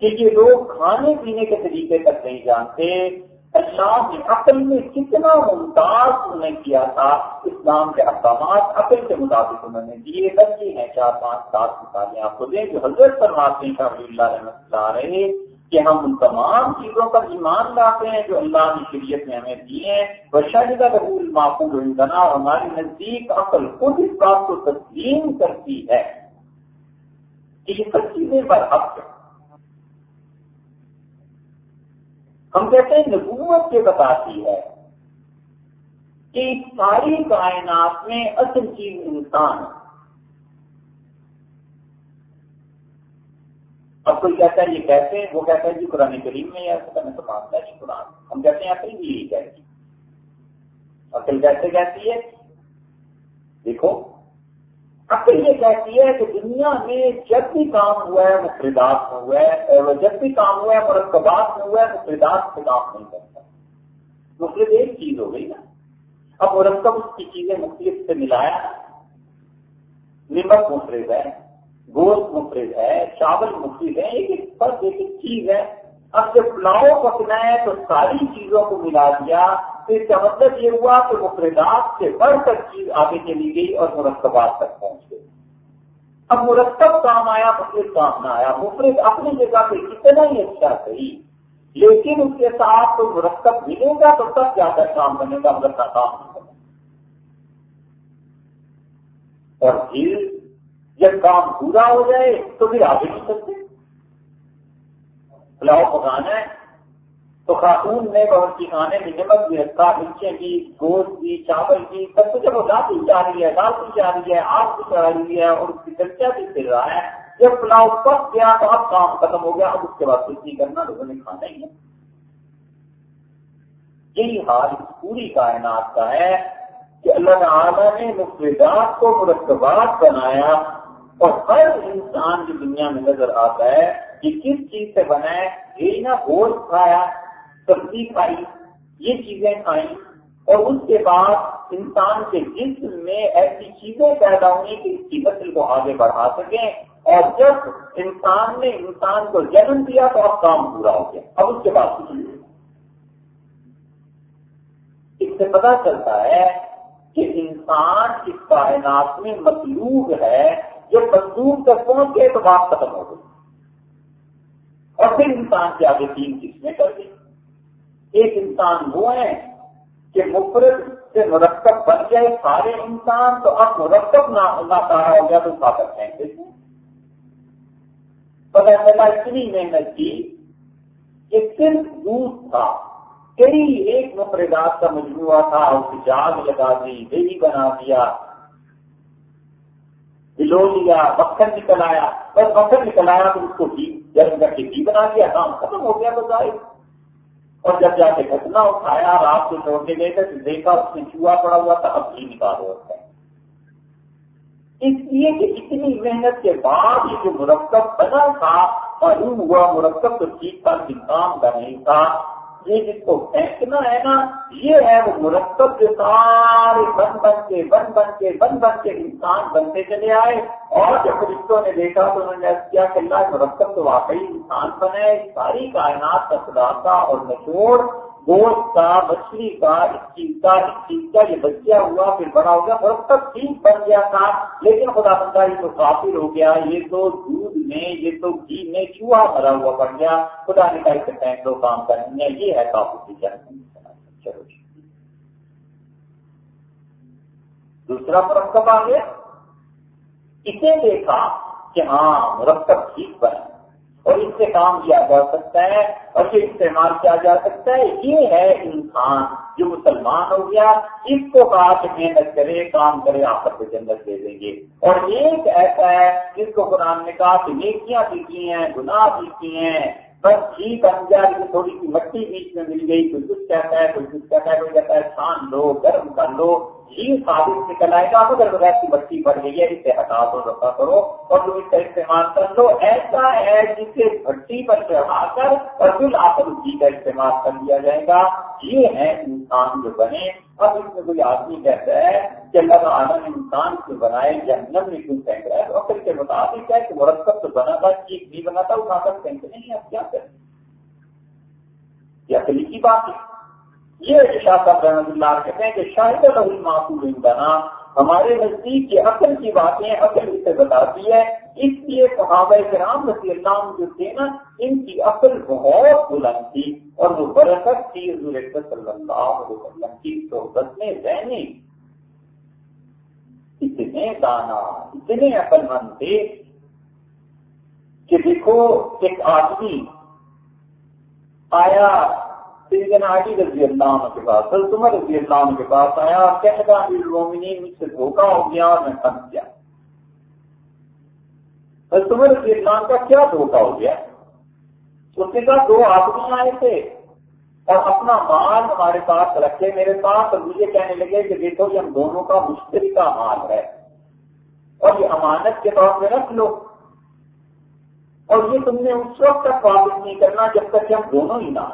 کہ یہ لوگ کھانے پینے کے طریقے تک نہیں جانتے اللہ نے عقل میں کتنا ممتاز انہیں کیا تھا، اسلام کے احکامات عقل کے مطابق انہوں نے دیے بچے ہیں چار پانچ سات مثالیں آپ کو دیں جو حضرت فرماتے ہیں اللہ رحمۃ اللہ رہے کہ ہم ان تمام چیزوں پر ایمان لاتے ہیں جو اللہ کی شریعت نے ہمیں دیے ہیں۔ وہ رحول معقول بنا اور ہماری نزدیک عقل خود اس بات کو تسلیم کرتی ہے کہ یہ سب چیزیں برحق ہیں۔ ہم کہتے ہیں نبوت یہ بتاتی ہے کہ ساری کائنات میں اصل چیز انسان اب کوئی کہتا ہے یہ کہتے ہیں؟ وہ کہتا ہے جی قرآن کریم میں ایسا کرنے تو مانتا ہے جی قرآن۔ ہم کہتے ہیں عقل بھی یہی کہتی عقل کیسے کہتی ہے؟ دیکھو عقل یہ کہتی ہے کہ دنیا میں جب بھی کام ہوا ہے، مفردات میں ہوا ہے جب بھی کام ہوا ہے، مرکبات میں ہوا ہے، مفردات سے کام نہیں کرتا۔ مفرد ایک چیز ہو گئی نا۔ اب مرکب اس کی چیزیں مختلف سے ملایا۔ نمک مفرد ہے، گوشت مفرد ہے، چاول مفرد ہے، ایک ایک فرق ایک ایک چیز ہے۔ اب جب پلاؤ پکنا ہے تو ساری چیزوں کو ملا دیا تو اس کا مطلب یہ ہوا کہ مفردات سے بڑھ کر چیز آگے چلی گئی اور مرکبات تک پہنچ گئی اب مرتب کام آیا، مفرد کام نہ آیا۔ مفرد اپنی جگہ پہ کتنا ہی اچھا صحیح لیکن اس کے ساتھ کوئی مرتب ملے گا تو تب جا کر کام بنے گا مگر کا کام نہیں بنے اور پھر جب کام پورا ہو جائے تو پھر آگے نہیں سکتے پلاؤ پکانا ہے۔ تو خاتون نے بہت کی کھانے میں نمک بھی رکھا، مرچیں بھی گوشت بھی، چاول بھی، سب کچھ وہ دال بھی جا رہی ہے، دال بھی جا رہی ہے آگ بھی چڑھا رہی ہے اور اس کی چرچا بھی پھر رہا ہے۔ جب پلاؤ پک گیا تو اب کام ختم ہو گیا، اب اس کے بعد کچھ نہیں کرنا، لوگوں نے کھانا ہی ہے۔ یہی حال پوری کائنات کا ہے کہ اللہ تعالیٰ نے مفردات کو مرتبات بنایا اور ہر انسان کی دنیا میں نظر آتا ہے۔ کہ کس چیز سے بنا ہے؟ گوشت کھایا سبزی کھائی یہ چیزیں کھائیں اور اس کے بعد انسان کے جسم میں ایسی چیزیں پیدا ہوئی کہ اس کی نسل کو آگے بڑھا سکیں اور جب انسان نے انسان کو جنم دیا تو اب کام پورا ہو گیا۔ اب اس کے بعد کچھ نہیں۔ اس سے پتا چلتا ہے کہ انسان اس کائنات میں مطلوب ہے، جب مزدور تک پہنچ گئے تو بات ختم ہو گئی۔ اور پھر انسان کے آگے تین قسمیں کر دی۔ ایک انسان وہ ہیں کہ مفرد سے مرکب بن گئے سارے انسان، تو اب مرکب نہ سارا ہو گیا تو طاقت پھینکتے تھے چلا اتنی محنت کی کہ صرف دودھ تھا۔ کئی ایک مفردات کا مجموعہ تھا، اس جاگ لگا دی دیوی بنا دیا دلو لیا، مکھن نکل آیا۔ بس مکھن نکل آیا تو اس کو گھی گرم کر کے بنا کے حرام ختم ہو گیا بتائے اور جب جا کے گھٹنا اٹھایا، رات کو چھوڑ کے گئے تو دیکھا، اس میں چوہا پڑا ہوا تھا، اب بھی نکال ہوتا ہے اس لیے کہ اتنی محنت کے بعد یہ جو مرکب بنا تھا، معلوم ہوا مرکب تو ٹھیک تھا کام کا نہیں تھا۔ یہ جس کو پھینکنا ہے نا، یہ ہے وہ مرکب کے سارے بن بن کے، بن بن کے، بن بن کے انسان بنتے چلے آئے۔ اور جب فرشتوں نے دیکھا تو انہوں نے کیا کہ اللہ مرکب تو واقعی انسان بنے ساری کائنات کا خلاصہ اور نچوڑ گوشت کا مچھلی کا اس چیز کا، اس چیز کا یہ بچہ ہوا، پھر بڑا ہو گیا مرتب ٹھیک بن گیا تھا، لیکن خدا بندہ یہ تو کافر ہو گیا، یہ تو دودھ میں، یہ تو گھی میں چوہا بھرا ہوا پڑ گیا، خدا نے کہا اسے پھینک دو کام کریں گے، یہ ہے کافی چلو جی۔ دوسرا مرکب آ گیا اسے دیکھا کہ ہاں مرکب ٹھیک بنا۔ اور اس سے کام کیا جا سکتا ہے اور یہ استعمال کیا جا سکتا ہے؟ یہ ہے انسان جو مسلمان ہو گیا، اس کو کہا کہ محنت کرے، کام کرے آپ کو جنت دے دیں گے۔ اور ایک ایسا ہے جس کو قرآن نے کہا کہ نیکیاں بھی کی ہیں، گناہ بھی کی ہیں۔ بس ٹھیک بن گیا کہ تھوڑی سی مٹی بیچ میں مل گئی، کوئی کچھ کہتا ہے، کوئی کچھ کہتا ہے، کوئی کہتا ہے چھان لو، گرم کر لو، یہ ثابت نکل آئے گا اگر بغیر کی مٹی پڑ گئی ہے، اسے ہٹا دو رکھا کرو اور تم اس کا استعمال کر لو، ایسا ہے جسے بھٹی پر چڑھا کر اور پھر آپ اسی کا استعمال کر لیا جائے گا۔ یہ ہے انسان جو بنے اب اس میں کوئی آدمی کہتا ہے کہ اللہ تعالیٰ نے انسان کو بنائے جہنم میں کیوں پھینک رہا ہے؟ اور پھر کے بتا دیتا ہے کہ مرکب تو بنا تھا چیز نہیں بنا تھا، اٹھا کر کہیں نہیں اب کیا کریں؟ یہ اصلی کی بات ہے۔ یہ شاہ صاحب رحمۃ اللہ کہتے ہیں کہ شاہد الحل معقول بنا ہمارے نزدیک یہ عقل کی باتیں عقل اسے بتاتی ہے اس لیے صحابہ کرام رضی اللہ عنہ جو تھے نا، ان کی عقل بہت بلند تھی اور وہ برکت تھی حضور صلی اللہ علیہ وسلم کی صحبت میں رہنے۔ اتنے دانا، اتنے عقل مند تھے کہ دیکھو، ایک آدمی آیا سیدنا علی رضی اللہ عنہ کے پاس سلطمر رضی اللہ عنہ کے پاس آیا، کہتا المومنین مجھ سے دھوکا ہو گیا اور میں پھنس گیا۔ سلطمر رضی اللہ عنہ کا کیا دھوکا ہو گیا؟ اس نے کہا، دو آدمی آئے تھے اور اپنا مال ہمارے پاس رکھے میرے پاس اور مجھے کہنے لگے کہ دیکھو، یہ ہم دونوں کا مشترکہ مال ہے اور یہ امانت کے طور پہ رکھ لو۔ اور یہ تم نے اس وقت تک واپس نہیں کرنا جب تک کہ ہم دونوں ہی نہ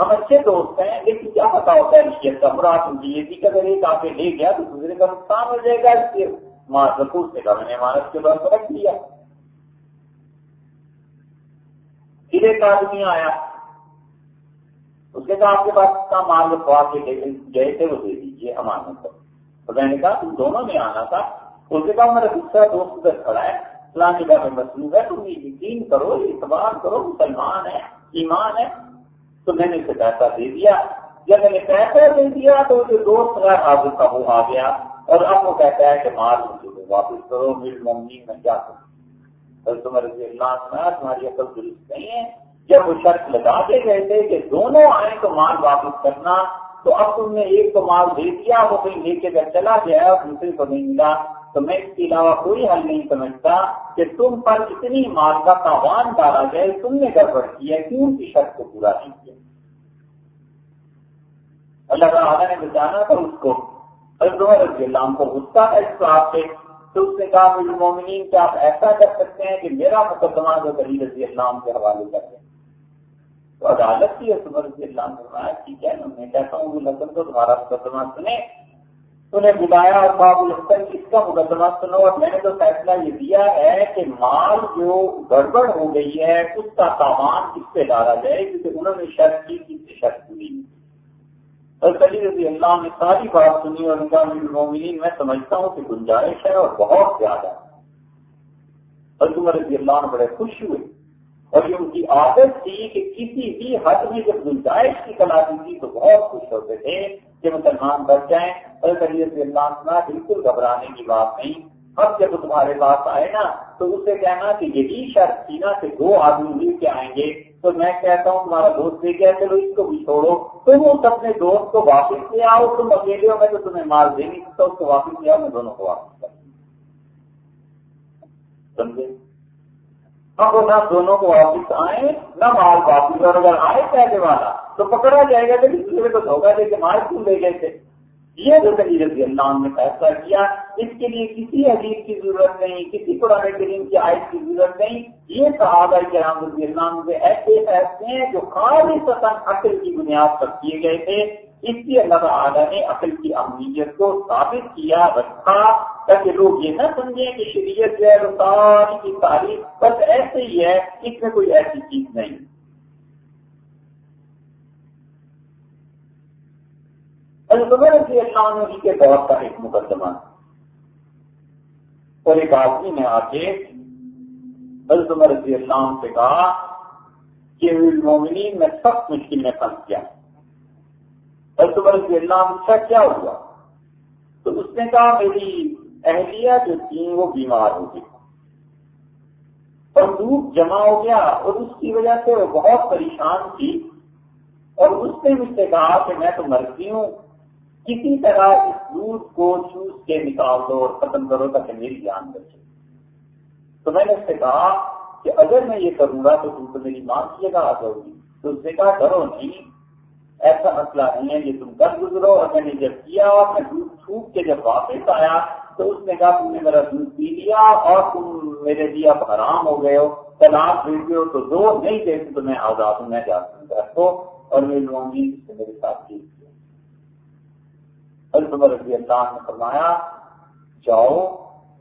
ہم اچھے دوست ہیں، لیکن کیا پتا ہوتا ہے یہ کمرہ یہ بھی اگر ایک آپ لے گیا تو دوسرے کا نقصان ہو جائے گا۔ اس کے ماں رکھو سے میں نے امانت کے بعد رکھ دیا۔ پھر ایک آدمی آیا۔ اس نے کہا، آپ کے پاس کا مال رکھوا کے گئے تھے، وہ دے دیجیے امانت پر۔ تو میں نے کہا، تم دونوں میں آنا تھا۔ اس نے کہا میرا دوسرا دوست ادھر کھڑا ہے۔ فلاں جگہ میں مصروف ہے، تم یقین کرو اعتبار کرو، مسلمان ہے، ایمان ہے۔ تو میں نے اسے پیسہ دے دیا۔ جب میں نے پیسہ دے دیا تو جو دوست ہے حاضر کا وہ آ گیا اور اب وہ کہتا ہے کہ مال مجھے واپس کرو، میری ممنی میں کیا کروں؟ تمہارے اللہ سنا تمہاری عقل درست نہیں ہے۔ جب وہ شرط لگا کے گئے تھے کہ دونوں آئیں تو مال واپس کرنا تو اب تم نے ایک کو مال دے دیا، وہ کہیں لے کے گھر چلا گیا اور دوسرے کو نہیں ملا۔ تو میں اس کے علاوہ کوئی حل نہیں سمجھتا کہ تم پر اتنی مال کا تاوان ڈالا جائے تم نے گڑبڑ کی ہے کیوں کی شرط کو پورا نہیں کیا؟ اللہ تعالیٰ نے بچانا تھا اس کو۔ رضی اللہ کو غصہ ہے اس بات سے تو اس نے کہا مومنین کہ آپ ایسا کر سکتے ہیں کہ میرا مقدمہ جو کری رضی اللہ کے حوالے کر دیں؟ تو عدالت کی ہے صبح رضی اللہ عنہ ٹھیک ہے، میں کہتا ہوں وہ کو تمہارا مقدمہ سنے انہیں بلایا اور باب الحسن اس کا مقدمہ سنو۔ اور میں نے تو فیصلہ یہ دیا ہے کہ مال جو گڑبڑ ہو گئی ہے، اس کا سامان کس پہ ڈالا جائے، کیونکہ انہوں نے شرط کی کس سے شرط ہوئی اور رضی اللہ نے ساری بات سنی اور ان کا مومنین میں سمجھتا ہوں کہ گنجائش ہے اور بہت زیادہ۔ اور رضی اللہ نے بڑے خوش ہوئے۔ اور یہ ان کی عادت تھی کہ کسی بھی حد میں جب گنجائش کی کلاسی تھی تو بہت خوش ہوتے تھے کہ مسلمان بچ جائیں۔ اور اللہ بالکل گھبرانے کی بات نہیں۔ اب جب تمہارے پاس آئے نا تو اسے کہنا کہ یہی شرط تھی نا کہ دو آدمی مل کے آئیں گے۔ تو میں کہتا ہوں تمہارا دوست لے کے چلو اس کو بھی چھوڑو۔ تم اس اپنے دوست کو واپس لے آؤ۔ تم اکیلے ہو، میں تو تمہیں مار دے نہیں سکتا اس کو واپس لے آؤ، میں دونوں کو واپس کر سمجھے؟ وہ نہ دونوں کو واپس آئے نہ مال واپس اور اگر آئے پہلے والا، تو پکڑا جائے گا کہ دوسرے کو دھوکہ دے کے مال کیوں لے گئے تھے؟ یہ جو رضی اللہ نے فیصلہ کیا، اس کے لیے کسی حدیث کی ضرورت نہیں، کسی قرآن کریم کی آیت کی ضرورت نہیں۔ یہ صحابہ کرام رضی اللہ کے ایسے فیصلے ہیں جو خاص عقل کی بنیاد پر کیے گئے تھے۔ اس لیے اللہ تعالیٰ نے عقل کی اہمیت کو ثابت کیا، رکھا، تاکہ لوگ یہ نہ سمجھیں کہ شریعت جو ہے رسال کی تاریخ بس ایسے ہی ہے، اس میں کوئی ایسی چیز نہیں۔ رضی اللہ عنہ جی کے دور کا ایک مقدمہ۔ اور ایک آدمی نے آ کے رضی اللہ عنہ سے کہا کہ مومنین میں سخت مشکل میں پھنس گیا۔ رضی اللہ عنہ سے کیا ہوا؟ تو اس نے کہا، میری اہلیہ جو تھی وہ بیمار ہو گئی اور دودھ جمع ہو گیا اور اس کی وجہ سے وہ بہت پریشان تھی۔ اور اس نے مجھ سے کہا کہ میں تو مرتی ہوں۔ کسی طرح اس دودھ کو چوس کے نکال دو اور ختم کرو تاکہ میری جان بچے۔ تو میں نے اس سے کہا کہ اگر میں یہ کروں گا تو تو میری ماں کی جگہ آ جاؤ گی۔ تو اس نے کہا کرو نہیں۔ ایسا مسئلہ نہیں ہے کہ تم کر گزرو اور میں نے جب کیا میں دودھ چھوٹ کے جب واپس آیا تو اس نے کہا تم نے میرا دودھ پی لیا اور تم میرے لیے اب حرام ہو گئے ہو۔ تلاش بھیج گئے ہو تو دو نہیں دیتے تو میں آزاد ہوں، میں جا سکتا اور میری لوگی سے میرے ساتھ کی رضی اللہ نے فرمایا، جاؤ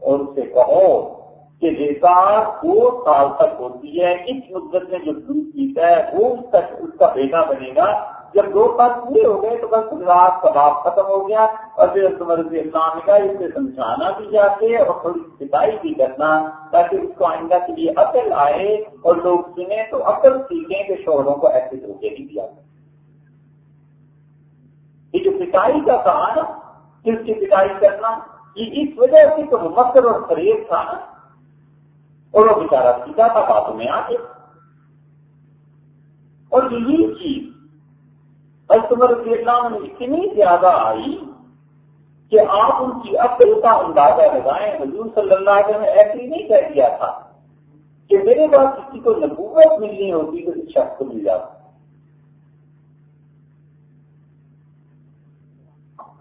اور اسے کہو کہ بیکار دو سال تک ہوتی ہے، اس مدت میں جو دودھ پیتا ہے، وہ تک اس کا بیٹا بنے گا جب دو سال پورے ہو گئے تو بس رات کا باپ ختم ہو گیا اور پھر رضی اللہ نے کہا اسے سمجھانا بھی جاتے اور تھوڑی سپاہی بھی کرنا تاکہ اس کو آئندہ کے لیے عقل آئے اور لوگ سنیں تو عقل سیکھیں کہ شوہروں کو ایسے دھوکے نہیں دیا یہ جو پٹائی کا کہا نا، کس کی پٹائی کرنا، یہ اس وجہ سے تو مکر اور فریب تھا نا، اور وہ بیچارہ سیکھا تھا، باتوں میں آ کے اور یہی چیز کسٹمر رضی اللہ میں اتنی زیادہ آئی کہ آپ ان کی عقل کا اندازہ لگائیں۔ حضور صلی اللہ علیہ وسلم نے ایسے ہی نہیں کہہ دیا تھا کہ میرے پاس کسی کو نبوت ملنی ہوتی تو اس شخص کو مل جاتا۔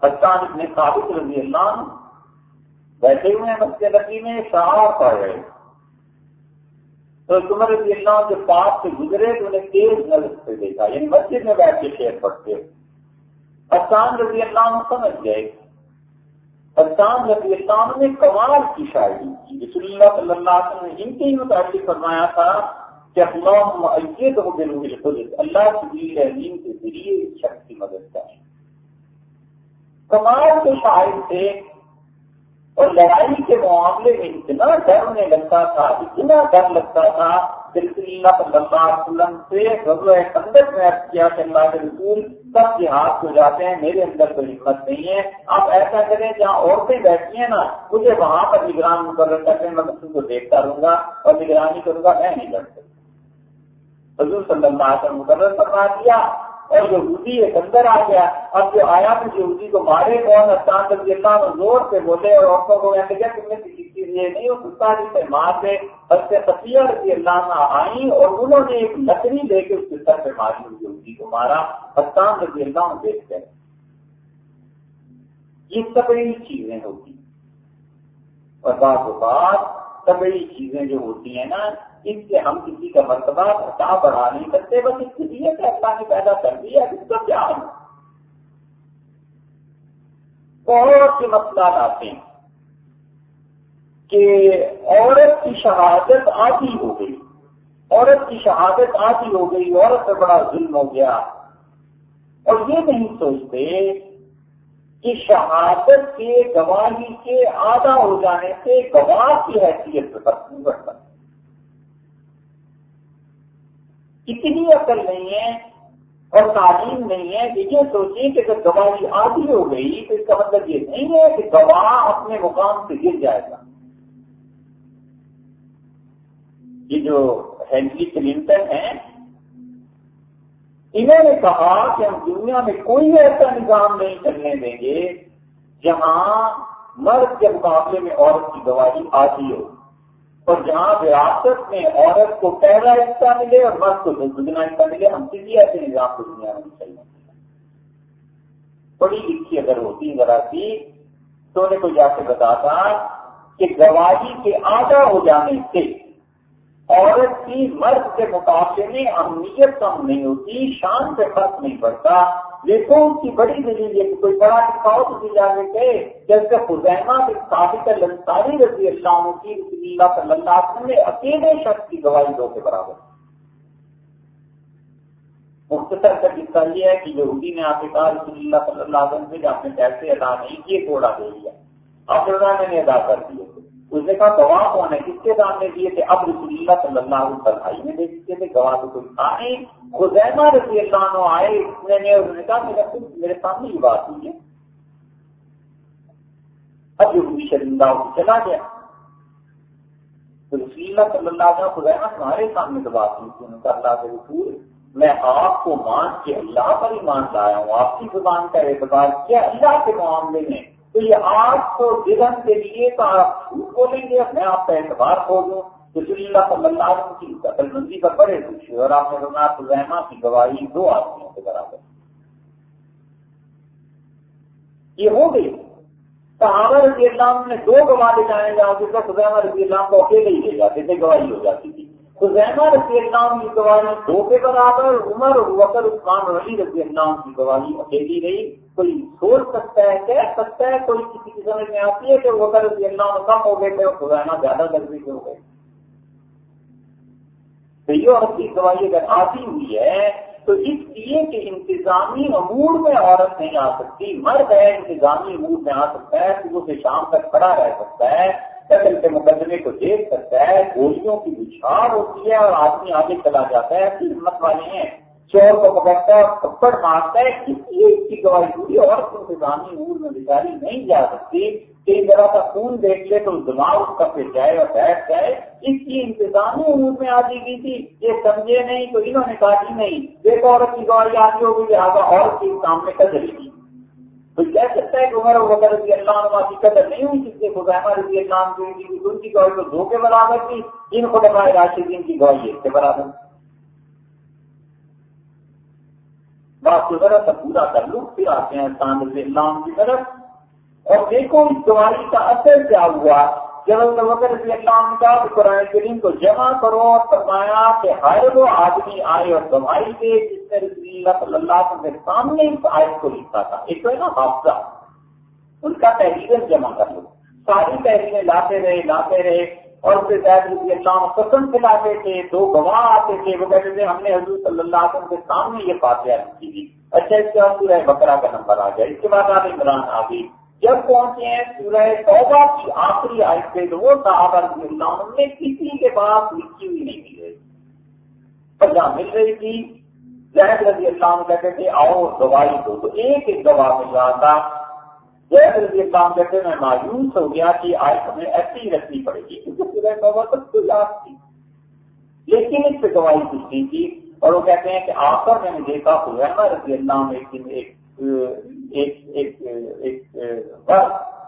حسان ابن ثابت رضی اللہ بیٹھے ہوئے ہیں مسجد نبی میں، شعار پڑھ رہے ہیں۔ تو عمر رضی اللہ کے پاس سے گزرے تو انہیں تیز نظر سے دیکھا یعنی مسجد میں بیٹھ کے شیر پڑھتے۔ حسان رضی اللہ سمجھ گئے۔ حسان رضی اللہ نے کمال کی شاعری کی۔ رسول اللہ صلی اللہ علیہ وسلم نے ان کے ہی متعلق فرمایا تھا کہ اللہ ہو بالکل اللہ کی عظیم کے ذریعے اس شخص کی مدد کریں کمال کے شاعر تھے۔ اور لڑائی کے معاملے میں اتنا ڈر ہونے لگتا تھا، اتنا ڈر لگتا تھا اللہ صلی اللہ علیہ وسلم سے اندر میں کیا کہ اللہ کے رسول سب کے ہاتھ ہو جاتے ہیں، میرے اندر کوئی ہمت نہیں ہے۔ آپ ایسا کریں، جہاں عورتیں بیٹھی ہیں نا، مجھے وہاں پر نگران مقرر کرتے ہیں میں بچوں کو دیکھتا رہوں گا اور نگرانی کروں گا، میں نہیں کر سکتا۔ حضور صلی اللہ علیہ وسلم مقرر کروا دیا۔ اور یہودی ایک اندر آ گیا۔ اب جو آیا تو یہودی کو مارے کون؟ استان رضی اللہ میں زور سے بولے اور عورتوں کو کہنے لگا تم نے کسی چیز یہ نہیں ہو سکتا جسے مار دے۔ بس خفیہ رضی اللہ میں آئی اور انہوں نے ایک لکڑی لے کے اس کے سر پہ ماری اس یہودی کو مارا۔ استان رضی اللہ میں دیکھ کر یہ سبھی چیزیں ہوتی اور بعض اوقات سبھی چیزیں جو ہوتی ہیں نا اس سے ہم کسی کا مرتبہ گھٹا بڑھا نہیں سکتے، بس اس لیے کہ اللہ نے پیدا کر دیا اس کا کیا بہت سے مسئلہ آتے ہیں کہ عورت کی شہادت آتی ہو گئی۔ عورت کی شہادت آتی ہو گئی، عورت سے بڑا ظلم ہو گیا۔ اور یہ نہیں سوچتے کہ شہادت کے گواہی کے آدھا ہو جانے سے گواہ کی حیثیت پر نہیں بڑھتا اتنی عقل نہیں ہے اور تعلیم نہیں ہے کہ یہ سوچیں کہ اگر گواہی آدھی ہو گئی تو اس کا مطلب یہ نہیں ہے کہ گواہ اپنے مقام سے گر جائے گا۔ یہ جو ہینری کلنٹن ہیں، انہوں نے کہا کہ ہم دنیا میں کوئی ایسا نظام نہیں چلنے دیں گے جہاں مرد کے مقابلے میں عورت کی گواہی آتی ہو۔ اور جہاں وراثت میں عورت کو پہلا حصہ ملے اور مرد کو دگنا حصہ ملے، ہم کسی ایسے نظام کو دنیا میں چاہیے بڑی لکھی اگر ہوتی ذرا سی تو انہیں کوئی جا کے بتاتا کہ گواہی کے آدھا ہو جانے سے عورت کی مرد کے مقابلے میں اہمیت کم نہیں ہوتی، شان سے فرق نہیں پڑتا۔ دیکھو اس کی بڑی دلیل ہے کوئی بڑا دکھاؤ تو جانے کے جیسے خزیمہ ثابت الانصاری رضی اللہ عنہ کی رسول اللہ صلی اللہ علیہ وسلم نے اکیلے شخص کی گواہی دو کے برابر۔ مختصر کا قصہ یہ ہے کہ یہودی نے آپ کے کہا رسول اللہ صلی اللہ علیہ وسلم سے آپ نے پیسے ادا نہیں کیے، کوڑا دے دیا۔ اب نے نے ادا کر دیے اس نے کہا گواہ کون ہے کس کے سامنے دیے تھے اب رسول اللہ صلی اللہ علیہ وسلم بھائی میں دیکھ تھے گواہ تو کوئی تھا نہیں۔ خزیمہ رضی اللہ عنہ آئے، اس نے انہوں نے کہا میرا خود میرے سامنے یہ بات ہوئی ہے۔ اب یہ شرمندہ چلا گیا۔ تو رسول اللہ صلی اللہ علیہ وسلم خزیمہ تمہارے سامنے تو بات ہوئی۔ تھی انہوں نے کہا، اللہ کے رسول، میں آپ کو مان کے اللہ پر ہی مان لایا ہوں، آپ کی زبان کا اعتبار کیا اللہ کے معاملے میں؟ تو یہ آپ کو دلن کے لیے تو آپ جھوٹ بولیں گے، اپنے آپ کا اعتبار کھو دوں تو اللہ صلی اللہ علیہ وسلم کی قتل بندی پر بڑے خوشی اور آپ نے رنات الرحمہ کی گواہی دو آدمیوں کے برابر۔ یہ ہو گئی۔ صحابہ رضی اللہ نے دو گواہ لے جانے جاؤ جس کا خزیمہ رضی اللہ کو اکیلے ہی لے جاتے تھے، گواہی ہو جاتی تھی۔ خزیمہ رضی اللہ کی گواہی دو کے برابر، عمر اور عثمان، علی رضی اللہ کی گواہی اکیلی رہی۔ کوئی سوچ سکتا ہے، کہہ سکتا ہے کوئی کسی کی سمجھ میں آتی ہے کہ وہ اگر اللہ کم ہو گئے تھے خزانہ زیادہ درجے کے ہو گئے۔ تو یہ عورت کی دوائی اگر آتی ہوئی ہے، تو اس لیے کہ انتظامی امور میں عورت نہیں آ سکتی، مرد ہے، انتظامی امور میں آ سکتا ہے، صبح سے شام تک کھڑا رہ سکتا ہے، قتل کے مقدمے کو دیکھ سکتا ہے، گولیوں کی بچھاڑ ہوتی ہے اور آدمی آگے چلا جاتا ہے ہمت والے ہیں چور کو پکڑتا ہے تھپڑ مارتا ہے، اس لیے اس کی گواہی پوری اور انتظامی امور میں بیچاری نہیں جا سکتی کہ ذرا سا خون دیکھ لے تو دماغ اس کا پھر جائے اور بیٹھ جائے۔ اس کی انتظامی امور میں آ گئی تھی، یہ سمجھے نہیں تو انہوں نے کہا کہ نہیں دیکھو عورت کی گواہی آتی ہوگی، لہٰذا اور چیز سامنے قدر گی تو کہہ سکتا ہے کہ عمر وغیرہ رضی اللہ عنہ کی قدر نہیں ہوئی، جس سے خزانہ رضی اللہ عنہ کی ان کی گواہی تو دو کے برابر تھی ان کو راشدین کی گواہی ایک کے برابر۔ ذرا سا پورا کر تعلق پھر آتے ہیں رضی اللہ کی طرف۔ اور دیکھو اس گواہی کا اثر کیا ہوا۔ جب وغیرہ رضی اللہ عنہ کا قرآن کریم کو جمع کرو اور فرمایا کہ ہر وہ آدمی آئے اور گواہی دے جس نے رسول اللہ صلی اللہ علیہ وسلم کے سامنے اس آیت کو لکھا تھا۔ ایک تو ہے نا حافظہ ان کا تحریر جمع کر لو۔ ساری تحریریں لاتے رہے لاتے رہے۔ اور پھر رضی اللہ پسند کھلاتے تھے، دو گواہ آتے تھے، وہ کہتے تھے، ہم نے حضور صلی اللہ علیہ وسلم کے سامنے یہ فاتحہ لکھی تھی۔ اچھا اس کے بعد سورہ بکرا کا نمبر آ گیا۔ اس کے بعد آپ عمران آ گئی جب پہنچے ہیں سورہ توبہ کی آخری آئے تھے تو وہ صحابہ رضی اللہ عنہ نے کسی کے پاس لکھی ہوئی نہیں مل رہی اور جہاں مل رہی تھی۔ زید رضی اللہ عنہ کہتے تھے، آؤ، دوائی دو۔ تو ایک ایک دوا مل رہا تھا۔ زید رضی اللہ کہتے میں مایوس ہو گیا کہ آج ہمیں ایسی ہی رکھنی پڑے گی۔ کیونکہ سورہ توبہ تک تو یاد تھی۔ لیکن اس پہ دوائی پوچھنی تھی۔ اور وہ کہتے ہیں کہ آخر میں نے دیکھا حضیمہ رضی اللہ ایک دن ایک ایک ایک ایک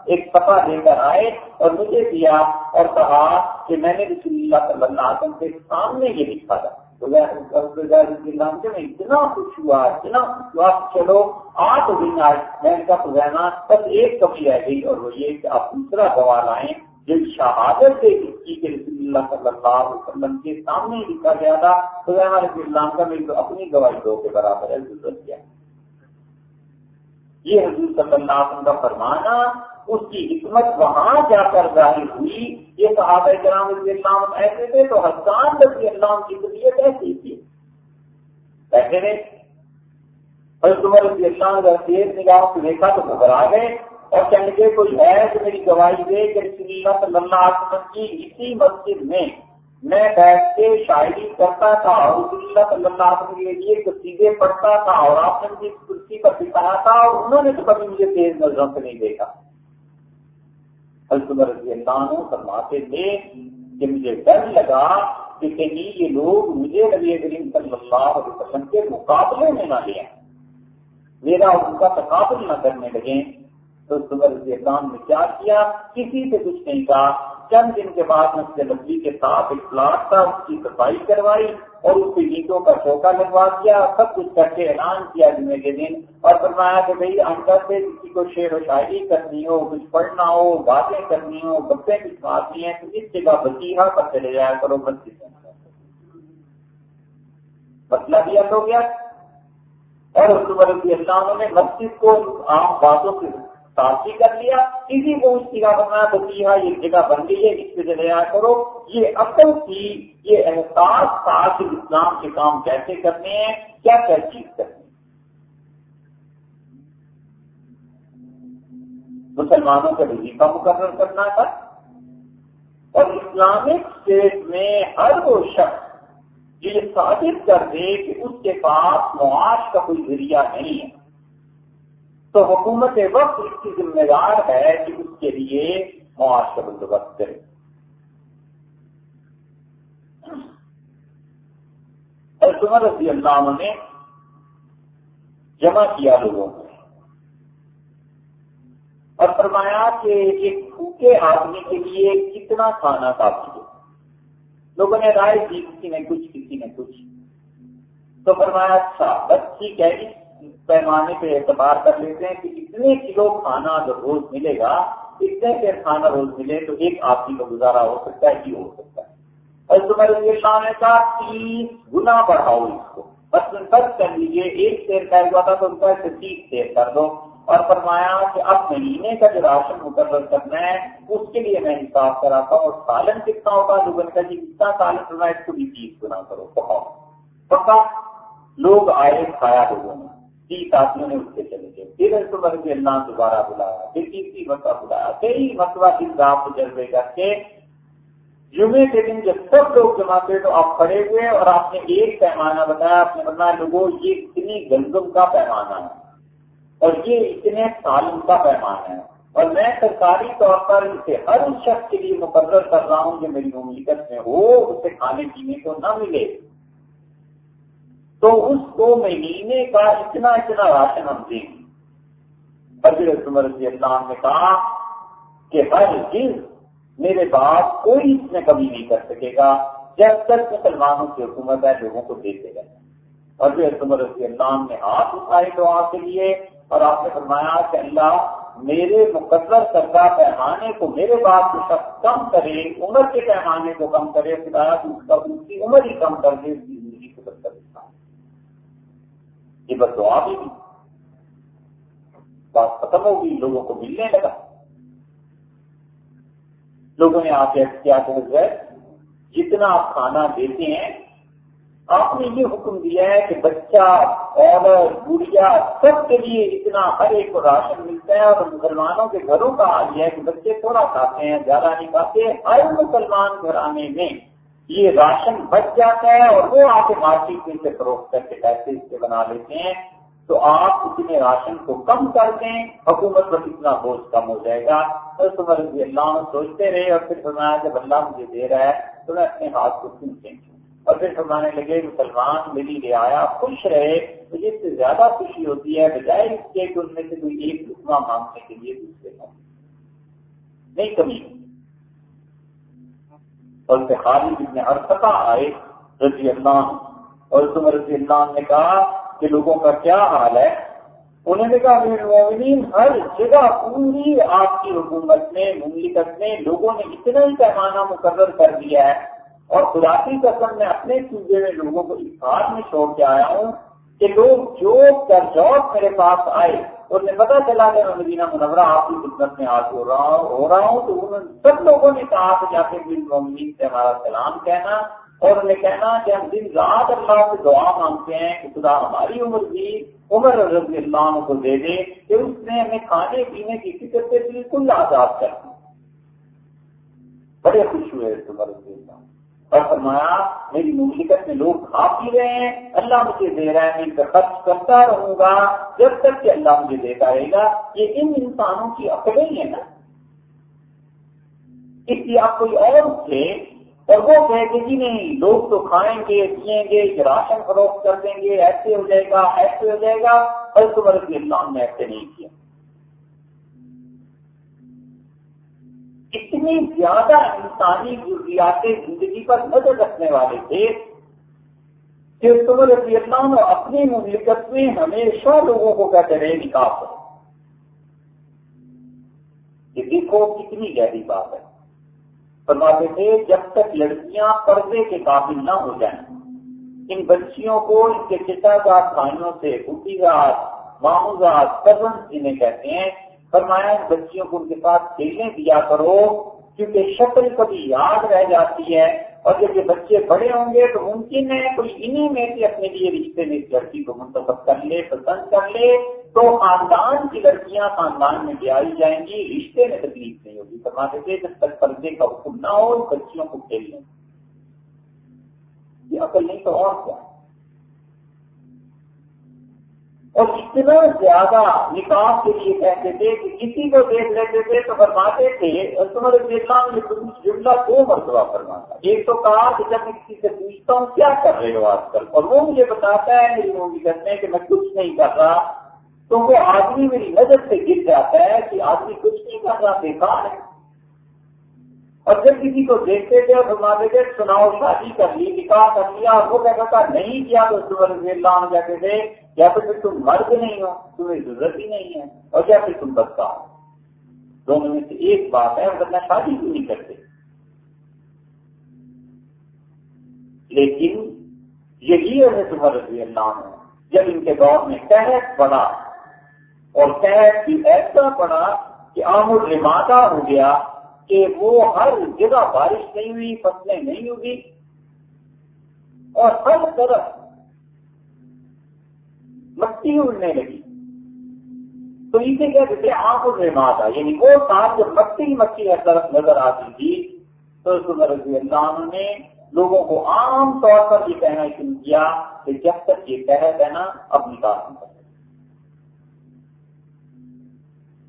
ایک پتا دے کر آئے اور مجھے دیا اور کہا کہ میں نے رسول اللہ صلی اللہ علیہ وسلم کے سامنے یہ لکھا تھا۔ میں اتنا خوش ہوا اتنا خوش ہوا، چلو آٹھ دن آئے میں ان کا خزانہ بس ایک کمی رہ گئی اور وہ یہ کہ آپ دوسرا گواہ لائیں جو شہادت سے اس کی کہ رسول اللہ صلی اللہ علیہ وسلم کے سامنے لکھا گیا تھا، خزانہ رضی اللہ کا میری تو اپنی گواہی دو کے برابر ہے ضرورت کیا یہ حضور صلی اللہ علیہ وسلم کا فرمانا، اس کی حکمت وہاں جا کر ظاہر ہوئی یہ صحابہ کرام رضی اللہ ایسے تھے تو حسان رضی اللہ کی طبیعت ایسی تھی۔ بیٹھے رہے حضرت عمر رضی اللہ عنہ تیز نگاہوں سے دیکھا تو گھبرا گئے اور کہنے کے کوئی ہے جو میری گواہی دے کہ رسول اللہ صلی اللہ علیہ وسلم کی اسی مسجد میں میں بیٹھ کے شاعری کرتا تھا اور رسول اللہ صلی اللہ علیہ وسلم کے لیے چیزیں پڑھتا تھا اور آپ نے مجھے کرسی پر بٹھایا تھا اور انہوں نے تو کبھی مجھے تیز نظروں سے نہیں دیکھا۔ حضرت رضی اللہ عنہ فرماتے تھے کہ مجھے ڈر لگا کہ کہیں یہ لوگ مجھے نبی کریم صلی اللہ علیہ وسلم کے مقابلے میں نہ لیں میرا ان کا تقابل نہ کرنے لگے تو رضی اللہ نے کیا کیا؟ کسی سے کچھ نہیں کہا۔ چند دن کے بعد مسجد نبی کے ساتھ ایک پلاٹ تھا، اس کی صفائی کروائی اور اس کی گیتوں کا چوکا لگوا دیا، سب کچھ کر کے اعلان کیا جی جمعے کے دن۔ اور فرمایا کہ بھائی اندر سے کسی کو شعر و شاعری کرنی ہو، کچھ پڑھنا ہو، باتیں کرنی ہو گپے کچھ مارنی ہیں، تو اس جگہ بسیحا پر چلے جایا کرو مسجد مسئلہ بھی حل ہو گیا۔ اور رضی اللہ نے مسجد کو عام باتوں سے تاثی کر لیا۔ کسی کو اس جگہ بنایا تو کیا یہ جگہ بن گئی ہے، اس پہ چلے جایا کرو۔ یہ عقل کی یہ احساس تھا کہ اسلام کے کام کیسے کرنے ہیں، کیا کیا چیز کرنی مسلمانوں کا وظیفہ مقرر کرنا تھا۔ اور اسلامک اسٹیٹ میں ہر وہ شخص جو یہ ثابت کر دے کہ اس کے پاس معاش کا کوئی ذریعہ نہیں ہے۔ تو حکومت وقت اس کی ذمہ دار ہے کہ اس کے لیے معاش کا بندوبست کرے۔ اور عمر رضی اللہ عنہ نے جمع کیا لوگوں کو اور فرمایا کہ ایک بھوکے آدمی کے لیے کتنا کھانا کافی ہے۔ لوگوں نے رائے دی، کسی نے کچھ، کسی نے کچھ۔ تو فرمایا اچھا بس ٹھیک ہے پیمانے پہ اعتبار کر لیتے ہیں کہ اتنے کلو کھانا اگر روز ملے گا، اتنے پیر کھانا روز ملے تو ایک آدمی کا گزارا ہو سکتا ہے ہی ہو سکتا ہے۔ اور تمہارے یہ شام نے کہا تیس گنا بڑھاؤ اس کو۔ بس فرض کر لیجیے ایک شیر کا ہوا تھا تو ان کا تیس شیر کر دو۔ اور فرمایا کہ اب مہینے کا جو راشن مقرر کرنا ہے، اس کے لیے میں حساب کراتا ہوں اور سالن کتنا ہوگا لوگوں کا جی کتنا سالن کرنا ہے، اس کو بھی تیس گنا کرو، بہت۔ پکا، لوگ آئے کھایا لوگوں نے۔ جی، تیس آدمیوں نے اس چلے گئے۔ پھر اس کو اللہ دوبارہ بلایا۔ پھر تیسری مرتبہ بلایا۔ کئی مرتبہ دن رات تجربے کر کے جمعے کے دن جب سب لوگ جمع تھے تو آپ کھڑے ہوئے اور آپ نے ایک پیمانہ بتایا، آپ نے بتایا لوگوں یہ اتنی گندم کا پیمانہ ہے اور یہ اتنے سالم کا پیمانہ ہے۔ اور میں سرکاری طور پر اسے ہر شخص کے لیے مقرر کر رہا ہوں جو میری مملکت میں ہو، اسے کھانے پینے کو نہ ملے۔ تو اس دو مہینے کا اتنا اتنا راشن ہم دیں گے۔ حضرت عمر رضی اللہ نے کہا کہ ہر چیز میرے باپ کوئی اس میں کمی نہیں کر سکے گا، جب تک مسلمانوں کی حکومت ہے، لوگوں کو دیتے گئے اور جو عمر رضی اللہ نے ہاتھ اٹھائے دعا کے لیے اور آپ نے فرمایا کہ اللہ میرے مقدر کردہ پیمانے کو میرے باپ کو شخص کم کرے، عمر کے پیمانے کو کم کرے اس کی عمر ہی کم کر دے، اس کی زندگی کو بدل یہ بس دعا بھی بات ختم ہوگی لوگوں کو ملنے لگا۔ لوگوں نے آپ کیا کہ جتنا آپ کھانا دیتے ہیں، آپ نے یہ حکم دیا ہے کہ بچہ عورت بڑھیا سب کے لیے اتنا ہر ایک کو راشن ملتا ہے اور مسلمانوں کے گھروں کا حال یہ ہے کہ بچے تھوڑا کھاتے ہیں، زیادہ نہیں کھاتے، ہر مسلمان گھرانے میں یہ راشن بچ جاتا ہے اور وہ آپ کے مارکیٹ میں سے فروخت کر کے پیسے اس سے بنا لیتے ہیں، تو آپ اتنے راشن کو کم کر دیں، حکومت پر اتنا بوجھ کم ہو جائے گا۔ تو رضی اللہ سوچتے رہے اور پھر فرمایا، جب اللہ مجھے دے رہا ہے تو میں اپنے ہاتھ کو کیوں چینج اور پھر فرمانے لگے، مسلمان میری رعایا خوش رہے تو جس سے زیادہ خوشی ہوتی ہے، بجائے اس کے کہ ان میں سے کوئی ایک رکما مانگنے کے لیے دوسرے کو۔ نہیں کمی اور خالی جتنے ہر سطح آئے رضی اللہ اور تم رضی اللہ نے کہا کہ لوگوں کا کیا حال ہے؟ انہوں نے کہا مومنین، ہر جگہ پوری آپ کی حکومت میں مملکت میں لوگوں نے اتنا ہی پیمانہ مقرر کر دیا ہے۔ اور خدا کی قسم، میں اپنے صوبے میں لوگوں کو اس بات میں چھوڑ کے آیا ہوں کہ لوگ جو کر جاب میرے پاس آئے اور نے پتا چلا کہ میں مدینہ منورہ آپ کی خدمت میں آج ہو رہا ہوں، ہو رہا ہوں تو انہوں سب لوگوں نے کہا کہ جا کے مومنین سے ہمارا سلام کہنا اور انہیں کہنا کہ ہم دن رات اللہ سے دعا مانگتے ہیں کہ خدا ہماری عمر بھی عمر رضی اللہ کو دے دے کہ اس نے ہمیں کھانے پینے کی فکر سے بالکل آزاد کر دی۔ بڑے خوش ہوئے عمر رضی اللہ اور فرمایا، میری مملکت میں لوگ کھا پی رہے ہیں، اللہ مجھے دے رہا ہے، میں ان کا خرچ کرتا رہوں گا، جب تک کہ اللہ مجھے دیتا رہے گا، یہ ان انسانوں کی عقلیں ہیں نا۔ اس لیے آپ کوئی اور تھے اور وہ کہ جی نہیں، لوگ تو کھائیں گے، پیئیں گے راشن فروخت کر دیں گے، ایسے ہو جائے گا، ایسے ہو جائے گا اور تو رضی اللہ نے ایسے نہیں کیا۔ اتنی زیادہ انسانی ضروریات زندگی پر نظر رکھنے والے تھے کہ تمر رضی اللہ اپنی مملکت میں ہمیشہ لوگوں کو کہتے رہے نکاح یہ دیکھو کتنی گہری بات ہے۔ فرماتے تھے، جب تک لڑکیاں پردے کے قابل نہ ہو جائیں، ان بچیوں کو ان کے چچا جات بھائیوں سے بوٹی گات مامو گات کزن جنہیں کہتے ہیں فرمایا ان بچیوں کو ان کے پاس کھیلنے دیا کرو، کیونکہ شکل کبھی یاد رہ جاتی ہے۔ اور جب یہ بچے بڑے ہوں گے تو ممکن ہے کوئی انہیں میں سے اپنے لیے رشتے میں لڑکی کو منتخب کر لے، پسند کر لے۔ تو خاندان کی لڑکیاں خاندان میں آئی جائیں گی، رشتے میں تکلیف نہیں ہوگی۔ فرماتے تھے جب تک پردے کا حکم نہ ہو بچیوں کو کھیل لیں۔ یہ عقل نہیں تو اور کیا؟ اور اتنا زیادہ نکاح کے لیے کہتے تھے کہ کسی کو دیکھ لیتے تھے تو فرماتے تھے، اور تمہارے جملہ دو مرتبہ فرماتا ایک تو کہا کہ جب میں کسی سے پوچھتا ہوں، کیا کر رہے ہو آج کل؟ اور وہ مجھے بتاتا ہے، میری مووی کرتے ہیں کہ میں کچھ نہیں کر رہا۔ تو وہ آدمی میری نظر سے گر جاتا ہے کہ آدمی کچھ نہیں کر رہا بیکار ہے۔ اور جب کسی کو دیکھتے تھے اور فرماتے تھے، سناؤ، شادی کر لی نکاح کر لیا اور وہ کہتا تھا، نہیں کیا، تو رضی اللہ عنہ کہتے تھے، یا پھر تم مرد نہیں ہو، تمہیں ضرورت ہی نہیں ہے، اور کیا پھر تم بچہ ہو۔ دونوں میں سے ایک بات ہے ورنہ شادی کیوں نہیں کرتے؟ لیکن یہی ہے تمہارا رضی اللہ نے جب ان کے دور میں قحط پڑا، اور قید بھی ایسا پڑا کہ آمد رمادا ہو گیا کہ وہ ہر جگہ بارش نہیں ہوئی، فصلیں نہیں ہوگی اور ہر طرف مٹی اڑنے لگی۔ تو اسے کیا کہتے ہیں آنکھوں میں ماتا یعنی وہ ساتھ جب مٹی مٹی ہر طرف نظر آتی تھی، تو رضی اللہ نے لوگوں کو عام طور پر یہ کہنا شروع کیا کہ جب تک یہ کہہ دینا اپنی بات نہیں کرتے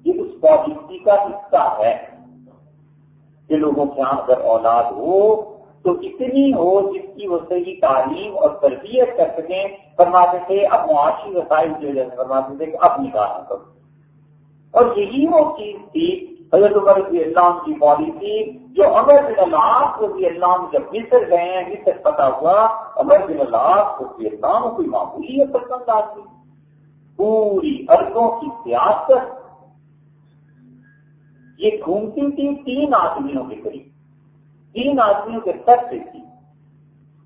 یہ اس پالیسی کا حصہ ہے۔ کہ لوگوں کے یہاں اگر اولاد ہو، تو اتنی ہو جس کی وہ صحیح تعلیم اور تربیت کر سکیں۔ فرماتے تھے، اب معاشی وسائل کی وجہ سے فرماتے تھے کہ اب نکاح کرو۔ اور یہی وہ چیز تھی، حضرت عمر رضی اللہ کی پالیسی جو امر بن اللہ رضی اللہ جب مصر گئے ہیں، مصر پتا ہوا امر بن اللہ رضی اللہ کوئی معمولی ہے پسند آتی پوری ارضوں کی سیاست یہ گھومتی تھی تین آدمیوں کے قریب۔ تین آدمیوں کے سر سے تھی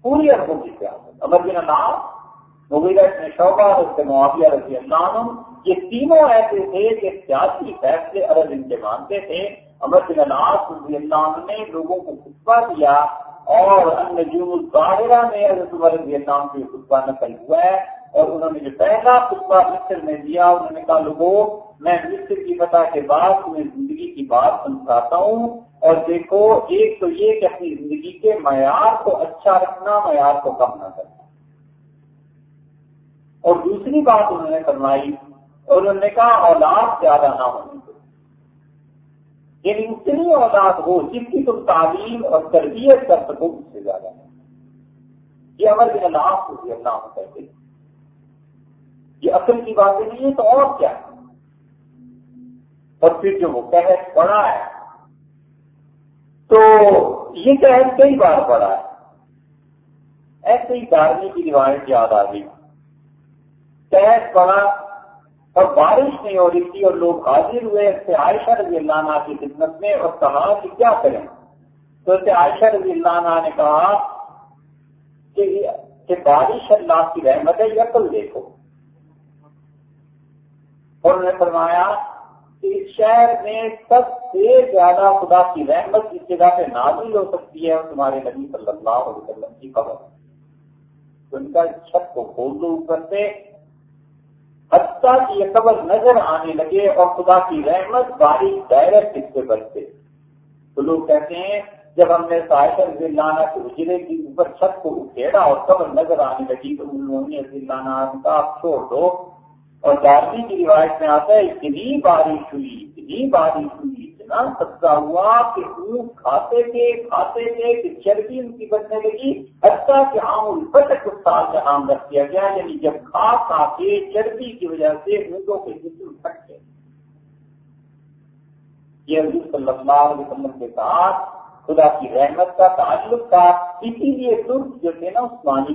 پوری اربوں کی سیاست۔ امر بن اللہ مغیرہ نے شعبہ اور اس کے معاویہ رضی اللہ عنہ، یہ تینوں ایسے تھے کہ سیاسی فیصلے عرض ان کے مانتے تھے۔ امر بن اللہ رضی اللہ عنہ نے لوگوں کو خطبہ دیا اور نجوم الظاہرہ میں حضرت عمر رضی اللہ عنہ کو خطبہ نقل ہوا ہے اور انہوں نے جو پہلا خطبہ مصر میں دیا، انہوں نے کہا، لوگوں، میں مصر کی فتح کے بعد تمہیں کی بات سمجھاتا ہوں اور دیکھو، ایک تو یہ کہ اپنی زندگی کے معیار کو اچھا رکھنا، معیار کو کم نہ کرنا۔ اور دوسری بات انہوں نے فرمائی، اور انہوں نے کہا، اولاد زیادہ نہ ہونی یعنی اتنی اولاد ہو جس کی تم تعلیم اور تربیت کر سکو، اس سے زیادہ نہیں یہ امر بن اللہ کو بھی اللہ کہتے یہ اصل کی باتیں نہیں ہے تو اور کیا اور پھر جو وہ قحط پڑا ہے۔ تو یہ قحط کئی بار پڑا ہے۔ ایسے ہی دارمی کی روایت یاد آ گئی۔ قحط پڑا اور بارش نہیں ہو رہی تھی اور لوگ حاضر ہوئے۔ عائشہ رضی اللہ عنہ کی خدمت میں اور کہا کہ کیا کریں۔ تو عائشہ رضی اللہ عنہ نے کہا کہ بارش اللہ کی رحمت ہے یا کل دیکھو۔ اور انہوں نے فرمایا اس شہر میں سب سے زیادہ خدا کی رحمت اس جگہ پہ نازل ہو سکتی ہے، تمہارے نبی صلی اللہ علیہ وسلم کی خبر تو ان کا چھت کو کھول دو اوپر سے، حتیٰ کی یہ قبر نظر آنے لگے اور خدا کی رحمت بارش ڈائریکٹ اس سے برسے تو لوگ کہتے ہیں، جب ہم نے سائشر ضلع کے اجرے کی اوپر چھت کو اکھیڑا اور قبر نظر آنے لگی تو انہوں نے ضلع کا آپ چھوڑ دو۔ اور دارمی کی روایت میں آتا ہے، اتنی بارش ہوئی، اتنی بارش ہوئی، اتنا سبزہ ہوا کہ اونٹ کھاتے تھے کھاتے تھے کہ چربی ان کی بننے لگی۔ حتیٰ کہ عام الفتک استاد کا نام رکھ دیا گیا یعنی جب کھا کھا کے چربی کی وجہ سے اونٹوں کے جسم پھٹ گئے۔ یہ حضور صلی اللہ علیہ وسلم کے ساتھ خدا کی رحمت کا تعلق تھا، اسی لیے ترک جو تھے نا، عثمانی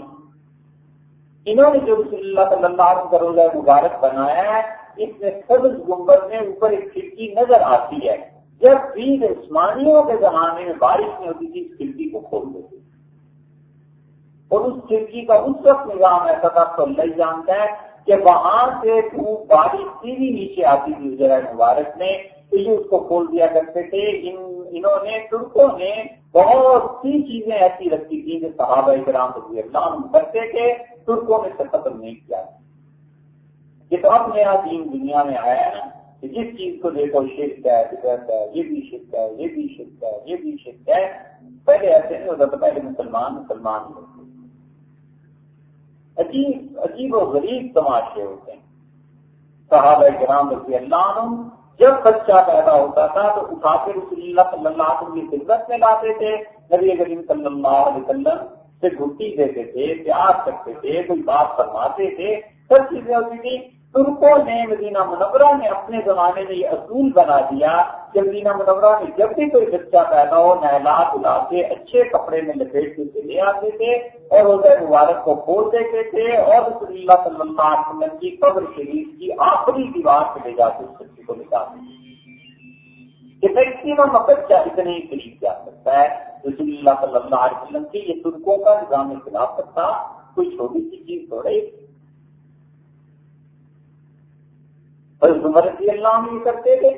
انہوں نے جو رسول اللہ صلی اللہ علیہ وسلم کا روزہ مبارک بنایا ہے، اس میں سبز گنبد میں اوپر ایک کھڑکی نظر آتی ہے۔ جب بھی عثمانیوں کے زمانے میں بارش نہیں ہوتی تھی، اس کھڑکی کو کھول دیتے اور اس کھڑکی کا اس وقت نظام ایسا تھا تو اللہ جانتا ہے کہ وہاں سے دھوپ بارش سیدھی نیچے آتی تھی جگہ مبارک میں۔ اس کو کھول دیا کرتے تھے۔ ان، انہوں نے، ترکوں نے بہت سی چیزیں ایسی رکھی تھی جو صحابہ کرام رضی اللہ عنہ کرتے تھے، ترکوں نے سے ختم نہیں کیا۔ یہ تو اب نیا دین دنیا میں آیا ہے کہ جس چیز کو دیکھو، شرک ہے، فطرت ہے، یہ بھی شرک ہے، یہ بھی شرک ہے، یہ بھی شرک ہے۔ پہلے ایسے نہیں ہوتا تھا، پہلے مسلمان مسلمان ہی ہوتے عجیب عجیب و غریب تماشے ہوتے ہیں۔ صحابہ کرام رضی اللہ عنہ جب بچہ پیدا ہوتا تھا تو اٹھا کے رسول اللہ صلی اللہ علیہ وسلم کی خدمت میں لاتے تھے۔ نبی کریم صلی اللہ علیہ وسلم سے گھٹی دیتے تھے، پیار کرتے تھے، کوئی بات فرماتے تھے، سب چیزیں ہوتی تھی ترکوں نے مدینہ منورہ نے اپنے زمانے میں یہ اصول بنا دیا کہ مدینہ منورہ میں جب بھی کوئی بچہ پیدا ہو نہلا دلا کے اچھے کپڑے میں لپیٹ کے لے آتے تھے اور روزہ مبارک کو کھول دیتے تھے اور رسول اللہ صلی اللہ علیہ وسلم کی قبر شریف کی آخری دیوار پہ لے جاتے، اس بچے کو نکالتے کہ میکسیمم بچہ اتنے قریب جا سکتا ہے۔ رسول اللہ صلی اللہ علیہ وسلم کی یہ ترکوں کا نظام خلافت تھا۔ کوئی چھوٹی سی چیز تھوڑی اور عمر رضی اللہ عنہ یہ کرتے تھے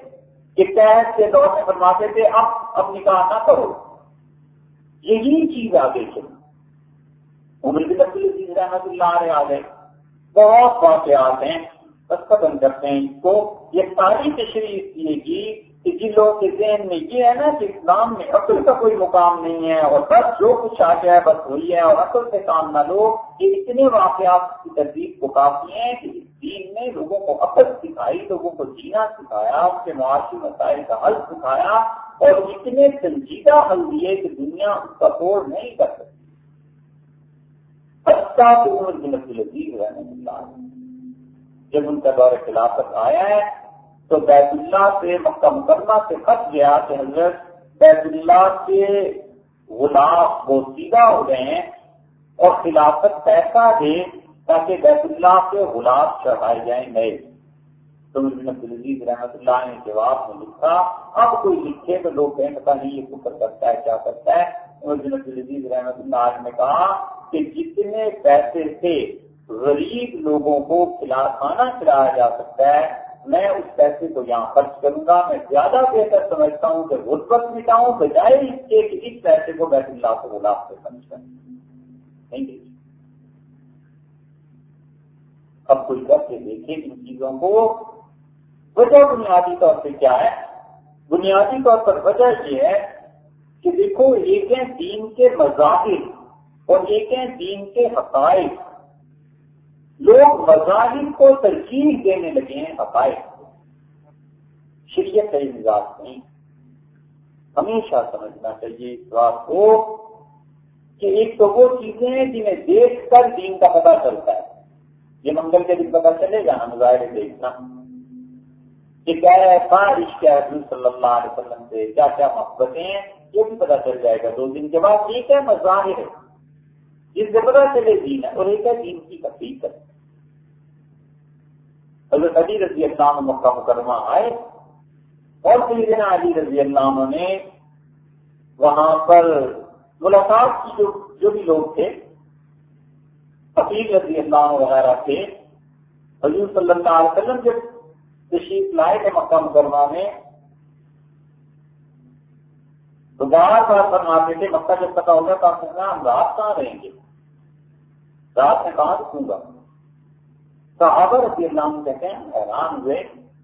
کہ قید کے دور میں فرماتے تھے، اب اب نکاح نہ کرو۔ یہی چیز آگے چلی۔ عمر کی تفصیل رحمت اللہ علیہ آ گئے بہت واقعات ہیں، بس ختم کرتے ہیں۔ اس کو یہ ساری تشریح کیے گی کہ جن لوگوں کے ذہن میں یہ ہے نا کہ اسلام میں عقل کا کوئی مقام نہیں ہے اور بس جو کچھ آ گیا ہے، بس وہی ہے اور عقل سے کام نہ لو۔ یہ اتنے واقعات کی ترتیب کو کافی ہیں کہ اس دین نے لوگوں کو عقل سکھائی، لوگوں کو جینا سکھایا اس کے معاشی مسائل کا حل سکھایا اور اتنے سنجیدہ حل دیے کہ دنیا اس کا توڑ نہیں کر سکتی اچھا تو عمر بن عبد العزیز رحمۃ اللہ جب ان کا دور خلافت آیا ہے، تو بیت اللہ سے مکہ مکرمہ سے خط گیا کہ حضرت بیت اللہ کے غلام وہ سیدھا ہو گئے ہیں اور خلافت پیسہ دے تاکہ بیت اللہ کے غلام چڑھائے جائیں نئے۔ تو عبدالعزیز رحمت اللہ نے جواب میں لکھا، اب کوئی لکھے تو لوگ کہیں پتا نہیں یہ فکر کرتا ہے، کیا کرتا ہے۔ عبدالعزیز رحمت اللہ نے کہا کہ جتنے پیسے سے غریب لوگوں کو کھلا کھانا کھلایا جا سکتا ہے۔ میں اس پیسے کو یہاں خرچ کروں گا۔ میں زیادہ بہتر سمجھتا ہوں کہ غربت مٹاؤں بجائے اس کے کہ اس پیسے کو بیت اللہ کو بلا سے سمجھ کر نہیں اب کوئی کر کے دیکھے ان چیزوں کو۔ وجہ بنیادی طور پہ کیا ہے؟ بنیادی طور پر وجہ یہ ہے کہ دیکھو ایک ہے دین کے مذاہب اور ایک ہے دین کے حقائق۔ لوگ مذاہب کو ترجیح دینے لگے ہیں حقائق۔ شریعت کا مزاج نہیں۔ ہمیشہ سمجھنا چاہیے اس بات کو کہ ایک تو وہ چیزیں ہیں جنہیں دیکھ کر دین کا پتہ چلتا ہے۔ یہ منگل کے دن پتہ چلے گا نا مظاہرے دیکھنا۔ کہ کیا ہے بارش کیا حضور صلی اللہ علیہ وسلم سے؟ کیا کیا محبتیں ہیں؟ یہ بھی پتہ چل جائے گا۔ دو دن کے بعد ٹھیک ہے مظاہر ہے جس سے پتا چلے دین ہے، اور ایک ہے دین کی حقیقت حضرت علی رضی اللہ عنہ مکہ مکرمہ آئے، اور سیدنا علی رضی اللہ عنہ نے وہاں پر ملاقات کی، جو جو بھی لوگ تھے فقیر رضی اللہ وغیرہ تھے۔ حضور صلی اللہ علیہ وسلم جب تشریف لائے تھے مکہ مکرمہ میں تو بار بار فرماتے تھے، مکہ جب پتا ہوگا تو آپ نے ہم رات کہاں رہیں گے؟ رات میں کہاں رکھوں گا؟ صحابہ رضی اللہ عنہ کہتے ہیں حیران ہوئے۔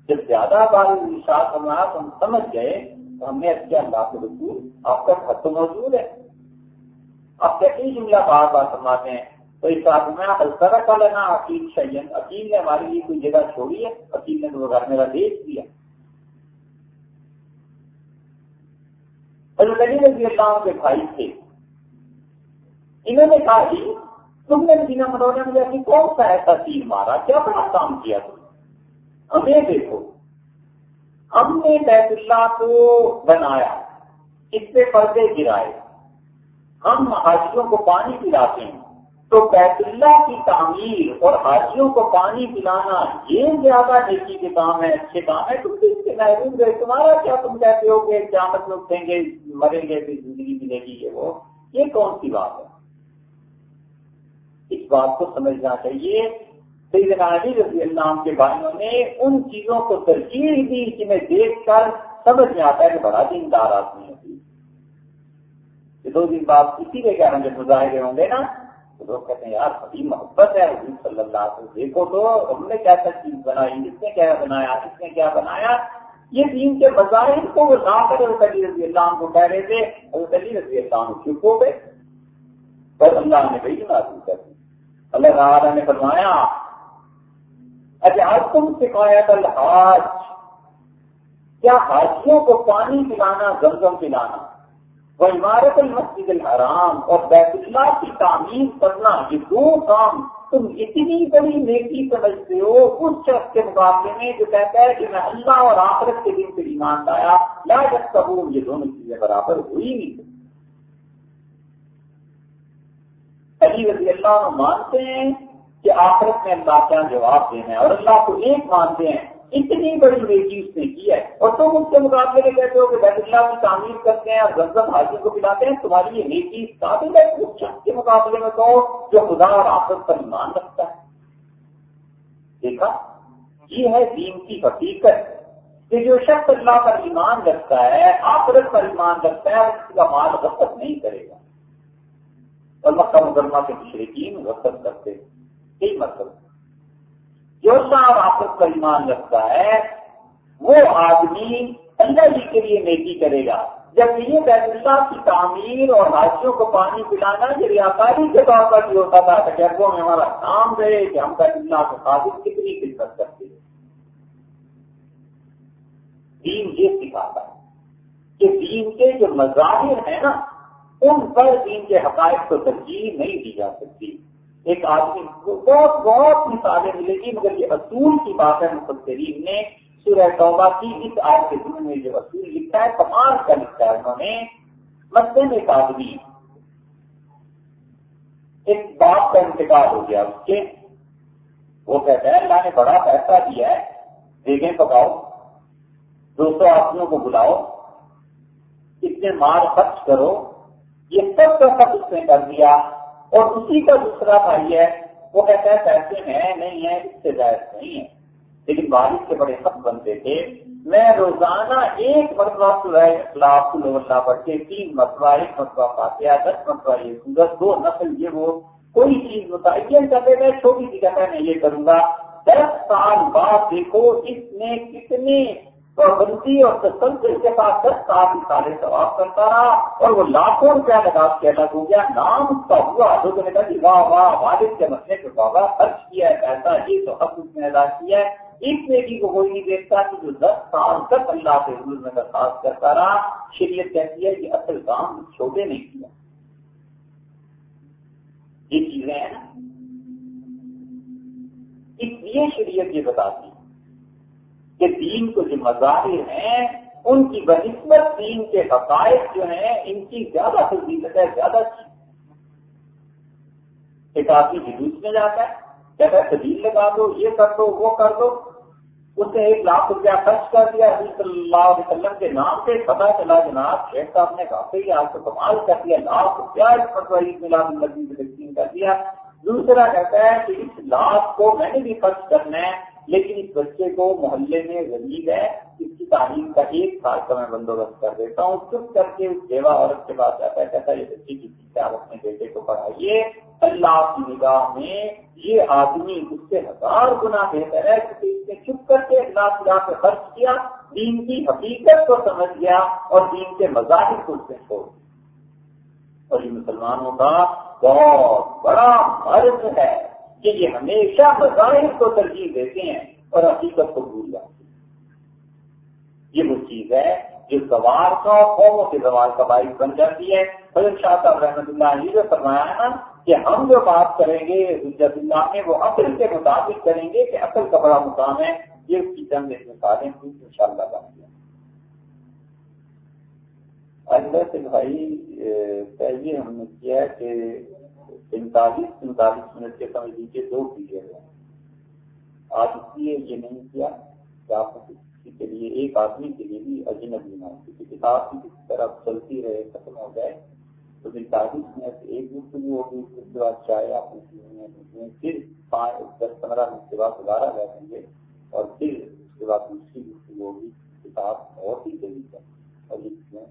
جب زیادہ بار ارشاد فرمایا تو ہم سمجھ گئے تو ہم نے اچھا اللہ کے رسول آپ کا خط موجود ہے۔ آپ کیسے جملہ بار بار فرماتے ہیں تو اس بات میں کا لینا، عقیل شیئن عقیل نے ہمارے لیے کوئی جگہ چھوڑی ہے؟ عقیل نے تو گھر میرا دیکھ دیا علی رضی اللہ کے بھائی تھے، انہوں نے کہا جی تم نے مدینہ منورہ میں جیسی کون سا ایسا تیر مارا؟ کیا بڑا کام کیا تم ہمیں دیکھو، ہم نے بیت اللہ کو بنایا، اس پہ پردے گرائے۔ ہم حاجیوں کو پانی پلاتے ہیں۔ تو بیت اللہ کی تعمیر اور حاجیوں کو پانی پلانا یہ زیادہ نیکی کے کام ہے، اچھے کام ہے تم اس کے محروم گئے تمہارا کیا تم کہتے ہو کہ قیامت میں اٹھیں گے، مریں گے، پھر زندگی ملے گی؟ یہ وہ، یہ کون سی بات ہے؟ اس بات کو سمجھنا چاہیے۔ سیدنا علی رضی اللہ عنہ کے بھائیوں نے ان چیزوں کو ترجیح دی جنہیں دیکھ کر سمجھ میں آتا ہے کہ بڑا دیندار آدمی ہوتی یہ دو دن بعد اسی لیے کیا جب مظاہرے ہوں گے نا تو لوگ کہتے ہیں، یار، بڑی محبت ہے حضور صلی اللہ علیہ وسلم، دیکھو تو، ہم نے کیا چیز بنائی، اس نے کیا بنایا، اس نے کیا بنایا؟ یہ دین کے مظاہر کو وہ لا کر حضرت علی رضی اللہ عنہ کو کہہ رہے تھے، حضرت علی رضی اللہ عنہ چپ ہو گئے۔ بس اللہ نے بھائی نازل کر دی۔ اللہ تعالیٰ نے فرمایا اچھا آج تم شکایت الحاج۔ کیا حاجیوں کو پانی پلانا، زمزم پلانا؟ وہ عمارت المسجد الحرام اور بیت اللہ کی تعمیر کرنا، یہ دو کام تم اتنی بڑی نیکی سمجھتے ہو، اس شخص کے مقابلے میں جو کہتا ہے کہ میں اللہ اور آخرت کے دن سے ایمان لایا یا جب قبول یہ دونوں چیزیں برابر ہوئی نہیں۔ علی رضی اللہ مانتے ہیں کہ آخرت میں اللہ کیا جواب دینا ہے اور اللہ کو ایک مانتے ہیں۔ اتنی بڑی نیکی اس نے کی ہے۔ اور تم اس کے مقابلے میں کہتے ہو کہ بیت اللہ کی تعمیر کرتے ہیں اور زمزم حاجی کو پلاتے ہیں، تمہاری یہ نیکی قابل ہے اس شخص کے مقابلے میں کہو جو خدا اور آخرت پر ایمان رکھتا ہے۔ دیکھا؟ یہ ہے دین کی حقیقت۔ کہ جو شخص اللہ پر ایمان رکھتا ہے، آخرت پر ایمان رکھتا ہے، اس کا مال غفت نہیں کرے گا۔ اور مکہ مکرمہ کے مشرقین غفت کرتے۔ یہی مطلب جو اللہ آخرت پر ایمان رکھتا ہے، وہ آدمی اللہ جی کے لیے نیکی کرے گا۔ جب یہ بیت اللہ کی تعمیر اور حاجیوں کو پانی پلانا، یہ ریاکاری کے طور پر بھی ہوتا تھا تجربوں میں ہمارا کام رہے کہ ہم بیت اللہ کو قابل کتنی خدمت کرتے دین یہ سکھاتا ہے کہ دین کے جو مظاہر ہیں نا، ان پر دین کے حقائق کو ترجیح نہیں دی جا سکتی۔ ایک آدمی کو بہت بہت مثالیں ملے گی، مگر یہ اصول کی بات ہے مفسرین نے سورہ توبہ کی اس آج کے دن میں جو اصول لکھتا ہے کمال کا لکھتا ہے۔ انہوں نے مسئلے ایک آدمی ایک باپ کا انتقال ہو گیا، اس کے۔ وہ کہتا ہے، اللہ نے بڑا پیسہ دیا ہے، دیکھیں پکاؤ، دو سو آدمیوں کو بلاؤ اتنے مال خرچ کرو، یہ سب کا سب اس نے کر دیا۔ اور اسی کا دوسرا بھائی ہے، وہ کہتا ہے، پیسے ہیں، نہیں ہے اس سے جائز نہیں ہے لیکن بارش کے بڑے سخت بنتے تھے۔ میں روزانہ ایک مرتبہ خلاف اللہ پڑھ کے تین مرتبہ، ایک مرتبہ فاتحہ، دس مرتبہ یہ سورج دو نسل، یہ وہ کوئی چیز متعین کرتے میں چھوٹی سی جگہ میں یہ کروں گا، دس سال بعد دیکھو اس نے کتنے پابندی اور تسلسل کے ساتھ دس سال سارے ثواب کرتا رہا اور وہ لاکھوں روپیہ لگا کے الگ ہو گیا۔ نام اس کا ہوا لوگوں نے کہا کہ واہ واہ، والد کے مسئلے پہ بابا خرچ کیا ہے، پیسہ یہ تو حق اس نے ادا کیا ہے۔ اس بیٹی کو کوئی نہیں دیکھتا کہ جو دس سال تک اللہ کے حضور میں درخواست کرتا رہا، شریعت کہتی ہے کہ اصل کام چھوٹے نہیں کیا۔ یہ چیزیں ہیں نا۔ اس لیے شریعت یہ بتاتی کہ دین کو جو مظاہر ہیں، ان کی بنسبت دین کے حقائق جو ہیں، ان کی زیادہ فضیلت ہے، زیادہ چیز۔ ایک آدمی جلوس میں جاتا ہے جگہ دلیل لگا دو، یہ کر دو، وہ کر دو۔ اس نے ایک لاکھ روپیہ خرچ کر دیا حضرت صلی اللہ علیہ وسلم کے نام سے پتا چلا، جناب، شیخ صاحب نے کافی آپ کو کمال کر دیا، لاکھ روپیہ اس پر ملاد النبی تقسیم کر دیا۔ دوسرا کہتا ہے کہ اس لاکھ کو میں نے بھی خرچ کرنا ہے۔ لیکن اس بچے کو محلے میں غریب ہے، اس کی تعلیم کا ایک سال کا میں بندوبست کر دیتا ہوں۔ چپ کر کے اس بیوہ عورت کے پاس جاتا ہے، کہتا ہے، یہ بچے کی آپ اپنے بیٹے کو پڑھائیے؟ اللہ کی نگاہ میں یہ آدمی اس سے ہزار گنا بہتر ہے۔ کیونکہ اس نے چپ کر کے اللہ خدا سے خرچ کیا، دین کی حقیقت کو سمجھ گیا اور دین کے مذاہب کو اس سے چھوڑ دیا۔ اور یہ مسلمانوں کا بہت بڑا فرض ہے۔ کہ یہ ہمیشہ مظاہر کو ترجیح دیتے ہیں اور حقیقت کو بھول جاتے ہیں۔ یہ وہ چیز ہے جو سوار کا قوموں کے سوال کا باعث بن جاتی ہے۔ حضرت شاہ صاحب رحمۃ اللہ علیہ نے فرمایا نا کہ ہم جو بات کریں گے، حجت اللہ میں، وہ عقل کے مطابق کریں گے کہ عقل کا بڑا مقام ہے۔ یہ اس کی چند مثالیں ان شاء اللہ اللہ سے بھائی پہلے ہم نے کیا کہ پینتالیس پینتالیس منٹ کے سمجھ لیجیے دو پیریڈ ہیں۔ آج اس لیے یہ نہیں کیا کہ آپ کسی کے لیے ایک آدمی کے لیے بھی اجنبی نہ کسی کتاب کی کسی طرح چلتی رہے، ختم ہو جائے۔ تو پینتالیس منٹ ایک گفتگو ہوگی، اس کے بعد چائے آپ پھر پانچ، دس، پندرہ منٹ کے بعد دوبارہ بیٹھیں گے اور پھر اس کے بعد دوسری گفتگو ہوگی، کتاب بہت ہی جلدی ہے اور اس میں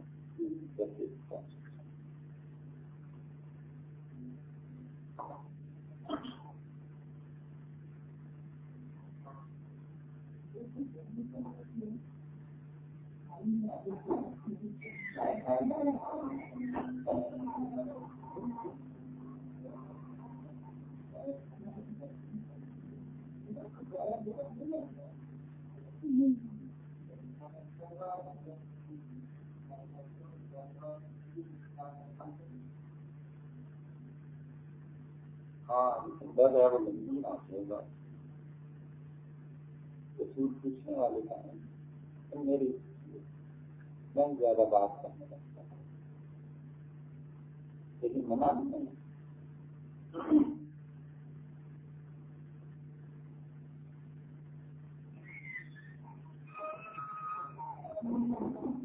ہاں ڈر ہے وہ لمبی ہوگا اصول پوچھنے والے کا ہے میری بہت زیادہ بات کرنے لگتا ہے لیکن منع نہیں Thank you.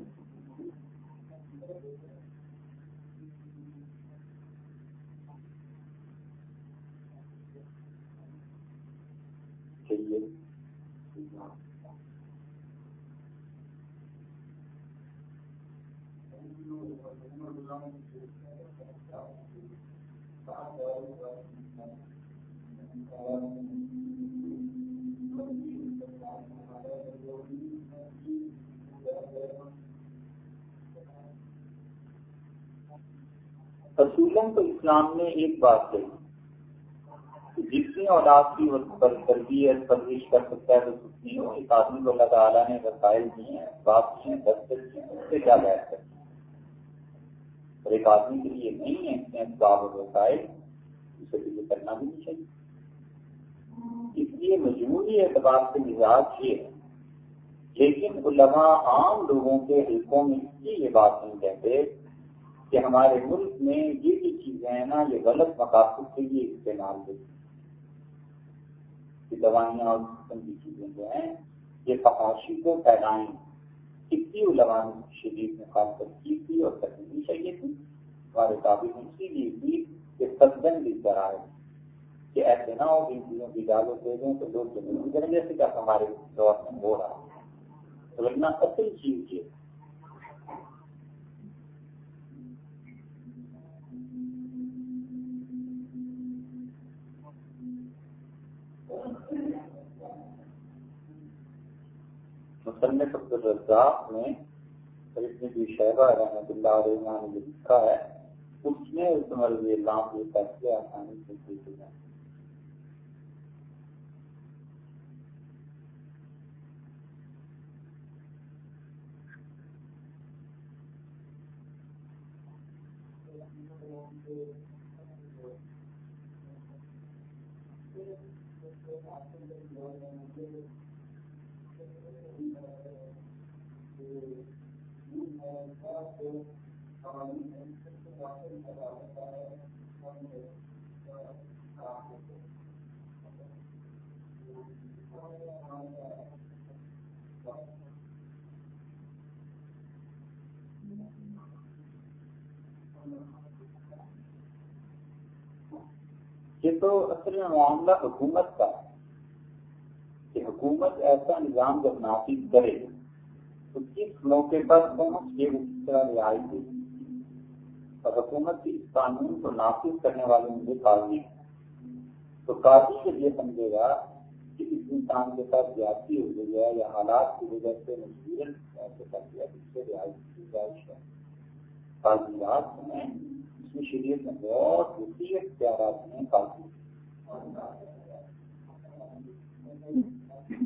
رسولوں اسلام نے ایک بات کہی۔ جتنی اولاد کی تربیت پرورش کر سکتا ہے تو اتنی ہو۔ ایک آدمی کو اللہ تعالیٰ نے وسائل دی ہیں، باپ کی کی اس سے کیا بیٹھ سکتے اور ایک آدمی کے لیے نہیں ہے اتنے اسباب اور وسائل، اسے تو یہ کرنا بھی نہیں چاہیے۔ اس لیے مجموعی اعتبار سے مزاج یہ ہے۔ لیکن علماء عام لوگوں کے حلقوں میں اس لیے یہ بات نہیں کہتے کہ ہمارے ملک میں یہ بھی چیزیں ہیں نا، یہ غلط مقاصد کے لیے استعمال ہوتی کہ دوائیاں اور قسم کی چیزیں جو ہیں، یہ فحاشی کو پھیلائیں۔ کتنی علماء شدید مخالفت کی تھی اور کرنی چاہیے تھی۔ ہمارے قابل اسی لیے تھی کہ سدن بھی کرائے کہ ایسے نہ ہو ان چیزوں کی اجازت دے دیں تو لوگ زمین کریں جیسے کہ ہمارے دور میں ہو رہا ہے۔ ورنہ اصل چیز یہ مصنف عبد الرزاق نے ابن بھی شہبہ رحمۃ اللہ علیہ نے لکھا ہے، اس نے اس رضی اللہ کے فیصلے آسانی سے کیے ہیں یہ تو اصل معاملہ حکومت کا ہے۔ کہ حکومت ایسا نظام جب نافذ کرے تو کس موقع پر پہنچ کے اس طرح رہائی دے اور حکومت کی اس قانون کو نافذ کرنے والے مجھے قاضی تو قاضی جب یہ سمجھے گا کہ اس انسان کے ساتھ زیادتی ہو گئی ہے یا حالات کی وجہ سے مجبوراً ایسے کر دیا جس سے رہائی کی گزارش ہے۔ قاضی رات میں اس میں شریعت میں بہت وسیع اختیارات ہیں۔ قاضی جی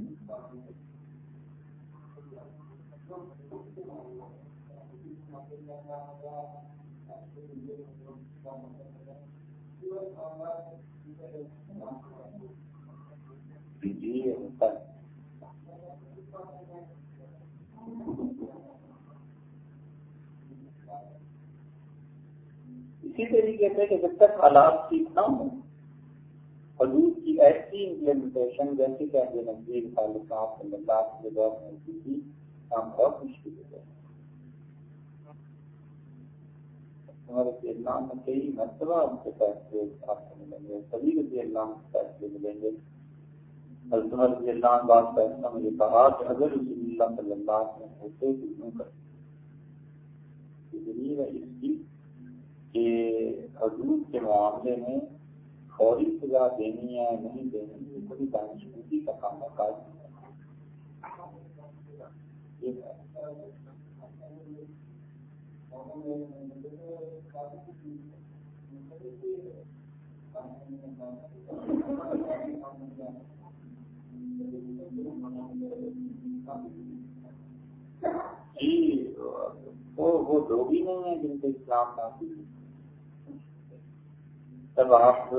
اسی طریقے سے کہ جب تک حالات ٹھیک نہ ہوں حدود کی ایسی امپلیمنٹیشن جیسی کہ نزدیک تعلق صلی اللہ کے دور میں ہوتی تھی کام بہت مشکل ہو جائے ہمارے اللہ میں کئی مرتبہ ان کے فیصلے آپ کو ملیں گے، سبھی رضی اللہ کے فیصلے ملیں گے۔ حضرت رضی اللہ بات فیصلہ مجھے کہا کہ اگر رسول اللہ صلی اللہ علیہ وسلم ہوتے تو کیوں کرتے دلیل ہے اس کی کہ حضور کے معاملے میں فوری سزا دینی ہے نہیں دینی یہ کوئی دانشوری کا کام کاج جی وہ لوگ ہی نہیں ہیں جن کے اسلام کافی تب آپ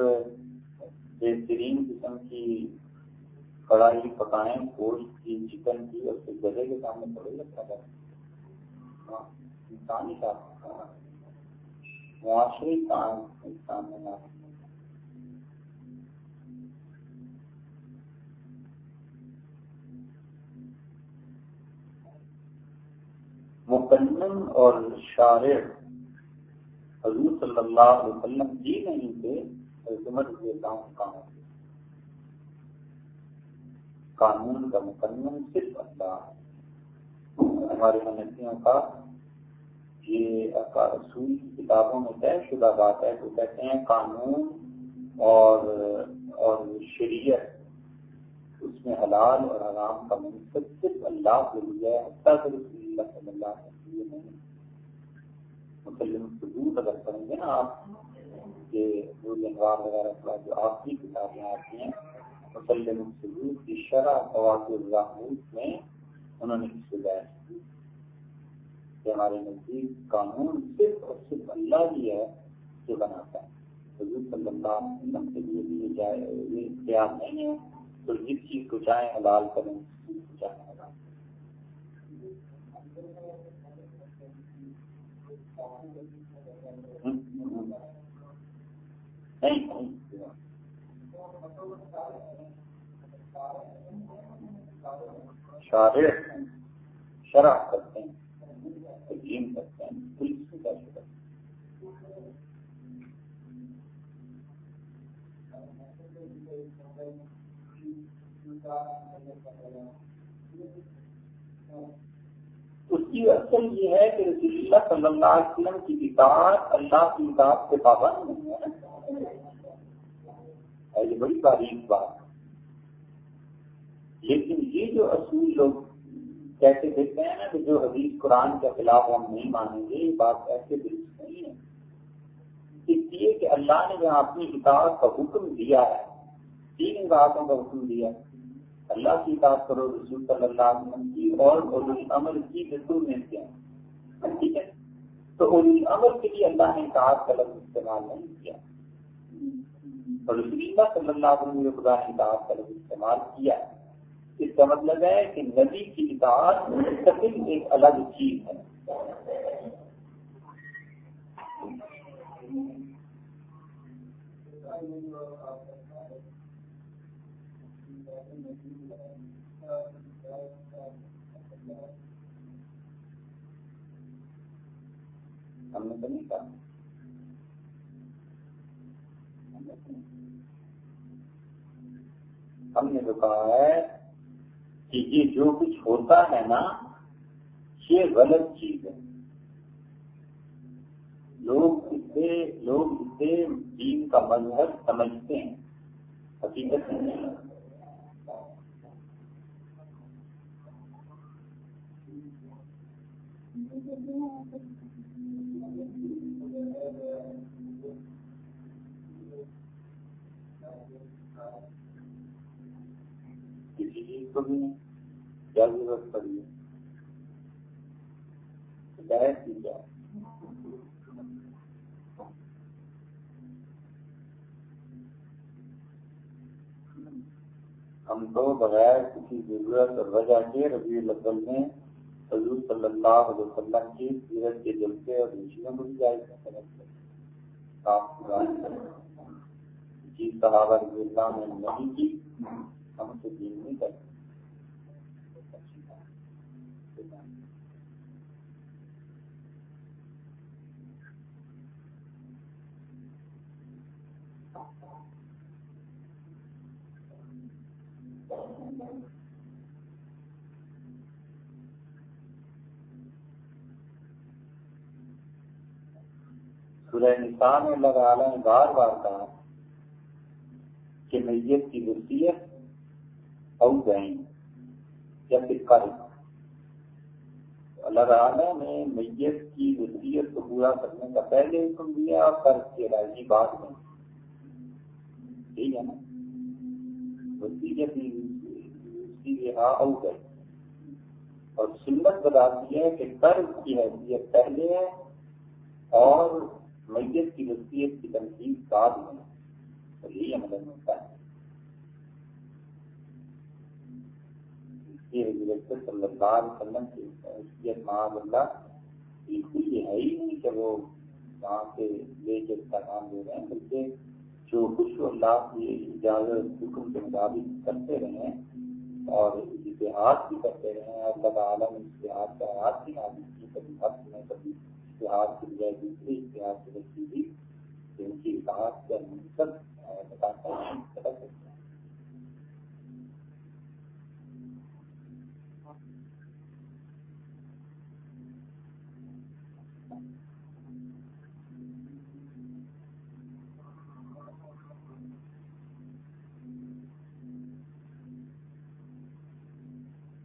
بہترین قسم کی کڑھائی پکائیں، گوشت کی، چکن کی اور پھر گدے کے سامنے پڑے لگتا ہے ہاں، انسانی کا معاشرے کام انسان میں مقنن اور شاعر حضور صلی اللہ علیہ وسلم جی نہیں تھے عمر رضی اللہ کام قانون کا مقنن صرف اللہ ہے۔ ہمارے منتوں کا یہ رسول کتابوں میں طے شدہ بات ہے تو کہتے ہیں قانون اور اور شریعت اس میں حلال اور حرام کا منصب صرف اللہ کے لیے حتیٰ اللہ صلی اللہ علیہ وسلم نہیں مسلم ثبوت اگر کریں گے نا آپ، کہ انوار وغیرہ کا جو آپ کی کتابیں آتی ہیں مسلم ثبوت کی شرح قواعد الرحمود میں انہوں نے اس سے بحث کی۔ کہ ہمارے نزدیک قانون صرف اور صرف اللہ ہی ہے جو بناتا ہے۔ حضور صلی اللہ علیہ وسلم کے لیے بھی یہ اختیار نہیں ہے۔ تو جس چیز کو چاہیں حلال کریں، جس چیز کو چاہیں حلال نہیں شارع شرح کرتے ہیں تقیم کرتے ہیں پولیس کا شکر اس کی اصل یہ ہے کہ رسول اللہ صلی اللہ علیہ وسلم کی اطاعت اللہ کی اطاعت کے پابند نہیں ہے۔ یہ بڑی باریک بات لیکن یہ جو اصول لوگ کیسے دیکھتے ہیں نا کہ جو حدیث قرآن کے خلاف ہم نہیں مانیں گے، یہ بات ایسے درست نہیں ہے۔ اس لیے کہ اللہ نے جہاں اپنی اطاعت کا حکم دیا ہے، تین باتوں کا حکم دیا ہے۔ اللہ کی اطاعت کرو، رسول صلی اللہ علیہ وسلم کی اور عمل کی رسول نے کیا ٹھیک ہے۔ تو عمل کے لیے اللہ نے اطاعت کا لفظ استعمال نہیں کیا۔ اور رسول اللہ صلی اللہ علیہ وسلم خدا نے اطاعت کا لفظ استعمال کیا۔ اس کا مطلب ہے کہ نبی کی اطاعت مستقل ایک الگ چیز ہے۔ ہم نے تو نہیں کہا۔ ہم نے تو کہا ہے کہ یہ جو کچھ ہوتا ہے نا، یہ غلط چیز ہے۔ لوگ اسے لوگ اسے دین کا مذہب سمجھتے ہیں۔ حقیقت نہیں کسی چیز کو بھی نہیں کیا ضرورت پڑی ہے کی ہم تو بغیر کسی ضرورت اور وجہ کے ربیع الاول میں حضور صلی اللہ علیہ وسلم کی سیرت کے جلسے اور رشیوں کو بھی جائز سمجھتے جی صحابہ رضی اللہ نے نہیں کی، ہم سے دین نہیں کرتے Thank you. سورہ نساء میں اللہ تعالیٰ نے بار بار کہا کہ میت کی وصیت او گئیں یا پھر قرض اللہ تعالیٰ نے میت کی وصیت کو پورا کرنے کا پہلے حکم دیا اور قرض کی ادائیگی بعد میں ٹھیک ہے نا؟ وصیت او گئی اور سنت بتاتی ہے کہ قرض کی حیثیت پہلے ہے اور میت کی وصیت کی تنقید بعد میں اور یہی عمل ہوتا ہے صلی اللہ علیہ وسلم کی وصیت معاذ اللہ بالکل یہ ہے ہی نہیں کہ وہ وہاں سے لے کے اس کا کام دے رہے ہیں، بلکہ جو کچھ اللہ کی اجازت حکم کے مطابق کرتے رہے اور اتحاد بھی کرتے رہے اللہ تعالیٰ نے اتحاد کا ہاتھ بھی نازل کی کبھی حق میں، کبھی اشتہار کی بجائے دوسرے اشتہار سے رکھی تھی ان کی اطاعت کا منصد بتا سکتا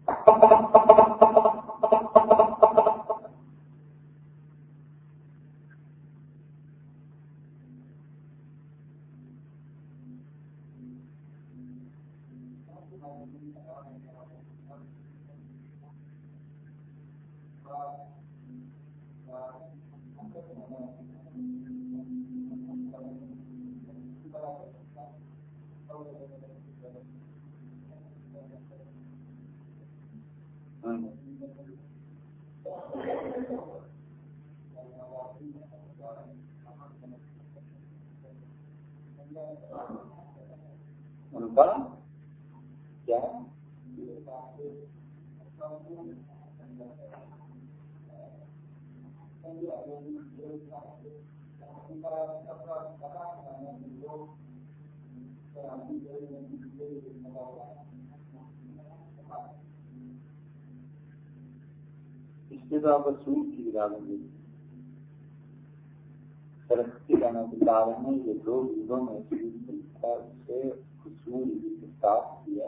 Thank you. اس کے کی کتابیں دی ترقی کا نظر میں یہ دو چیزوں میں سے اصول صاف کیا،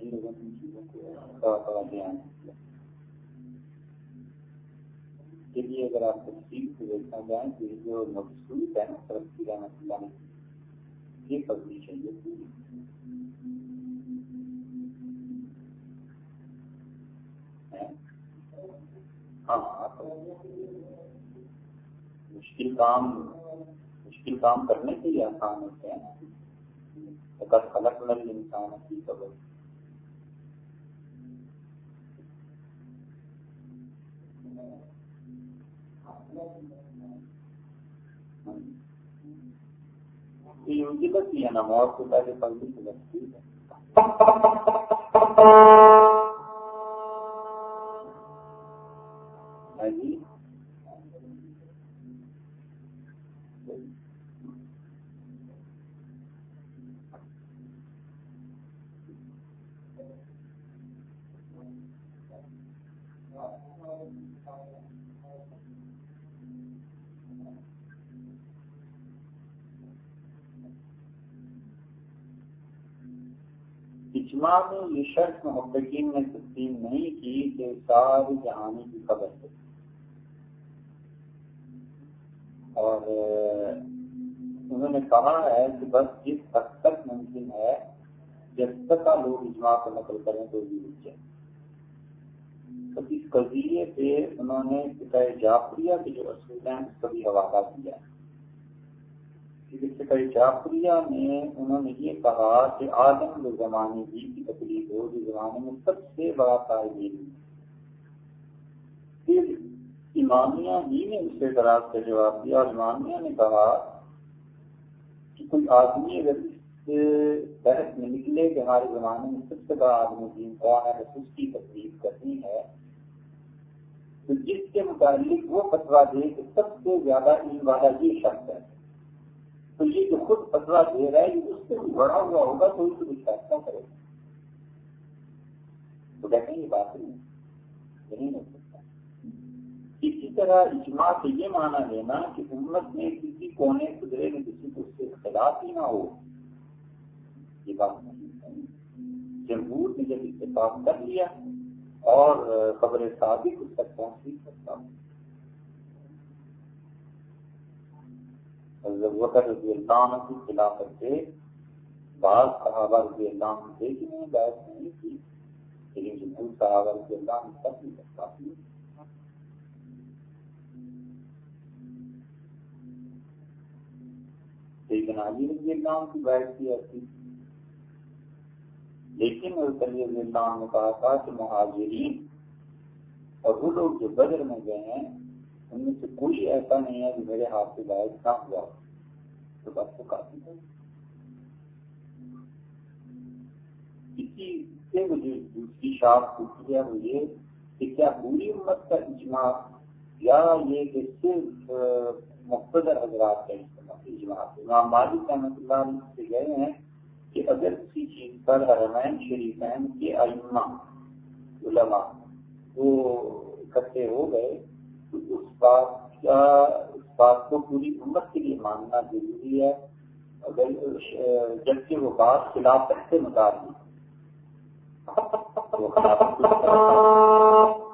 ان لوگوں کی چیزوں کو تھوڑا تھوڑا دھیان کیا۔ کے لیے اگر آپ تفصیل سے دیکھنا جائیں تو یہ جو مقصود ہے نا ترقی کا نظر یہ پبلی چاہیے۔ پوری ہاں مشکل کام مشکل کام کرنے کے لیے آسان ہوتے ہیں۔ اگر خلق لگ انسان کی خبر بس یہ نا موت کو پہلے پلٹی سے لگتی ہے۔ اجماع میں یہ شرط محبتین نے تسلیم نہیں کی کہ ساری جہانی کی خبر ہے۔ اور انہوں نے کہا ہے کہ بس جس حد تک ممکن ہے، جب تک لوگ اجماع کو نقل کریں تو بھی رک تو اس قضیے پہ انہوں نے جعفریہ کے جو اصول ہیں اس کا بھی حوالہ کیا ہے فکر جعفریہ میں انہوں نے یہ کہا کہ آدم جو زمانے جی کی تکلیف ہو، جو زمانے میں سب سے بڑا تعلیم پھر امامیہ ہی نے اس اعتراض کا جواب دیا اور امامیہ نے کہا کہ کوئی آدمی اگر بحث میں نکلے کہ ہمارے زمانے میں سب سے بڑا آدمی دین کون ہے اس کی تکلیف کرنی ہے، تو جس کے متعلق وہ فتوا دے کہ سب سے زیادہ علم والا یہ شخص ہے۔ تو یہ جو خود فتوا دے رہا ہے، یہ اس سے بڑا ہوا ہوگا تو اس کو فیصلہ کرے؟ گا تو کہتے ہیں یہ بات نہیں نہیں ہو سکتا۔ اسی طرح اجماع سے یہ مانا لینا کہ امت میں کسی کونے خدرے میں کسی کو اس سے اختلاف ہی نہ ہو، یہ بات نہیں جمہور نے جب اتفاق کر لیا اور خبر ثابت اس تک پہنچ نہیں سکتا وقت رضی اللہ عنہ کی خلافت سے۔ بعض صحابہ رضی اللہ عنہ تھے کہ میں بحث نہیں کی لیکن جمہور صحابہ رضی اللہ عنہ تک نہیں سکتا لیکن علی رضی اللہ عنہ کی بحث کی ایسی لیکن حضرت علی رضی اللہ عنہ نے کہا تھا کہ مہاجرین اور وہ لوگ جو بدر میں گئے ہیں ان میں سے کوئی ایسا نہیں ہے کہ میرے ہاتھ سے باعث نہ ہوا تو بات تو کافی ہے اسی سے مجھے دوسری شاخ پوچھی ہے، وہ یہ کہ کیا پوری امت کا اجماع یا یہ کہ صرف مقتدر حضرات کا اجماع امام مالک رحمۃ اللہ علیہ سے گئے ہیں کہ اگر کسی چیز پر حرمین شریفین کے علما علماء وہ اکٹھے ہو گئے تو اس بات کا، اس بات کو پوری امت کے لیے ماننا ضروری ہے۔ اگر جبکہ وہ بات خلاف سے متعلق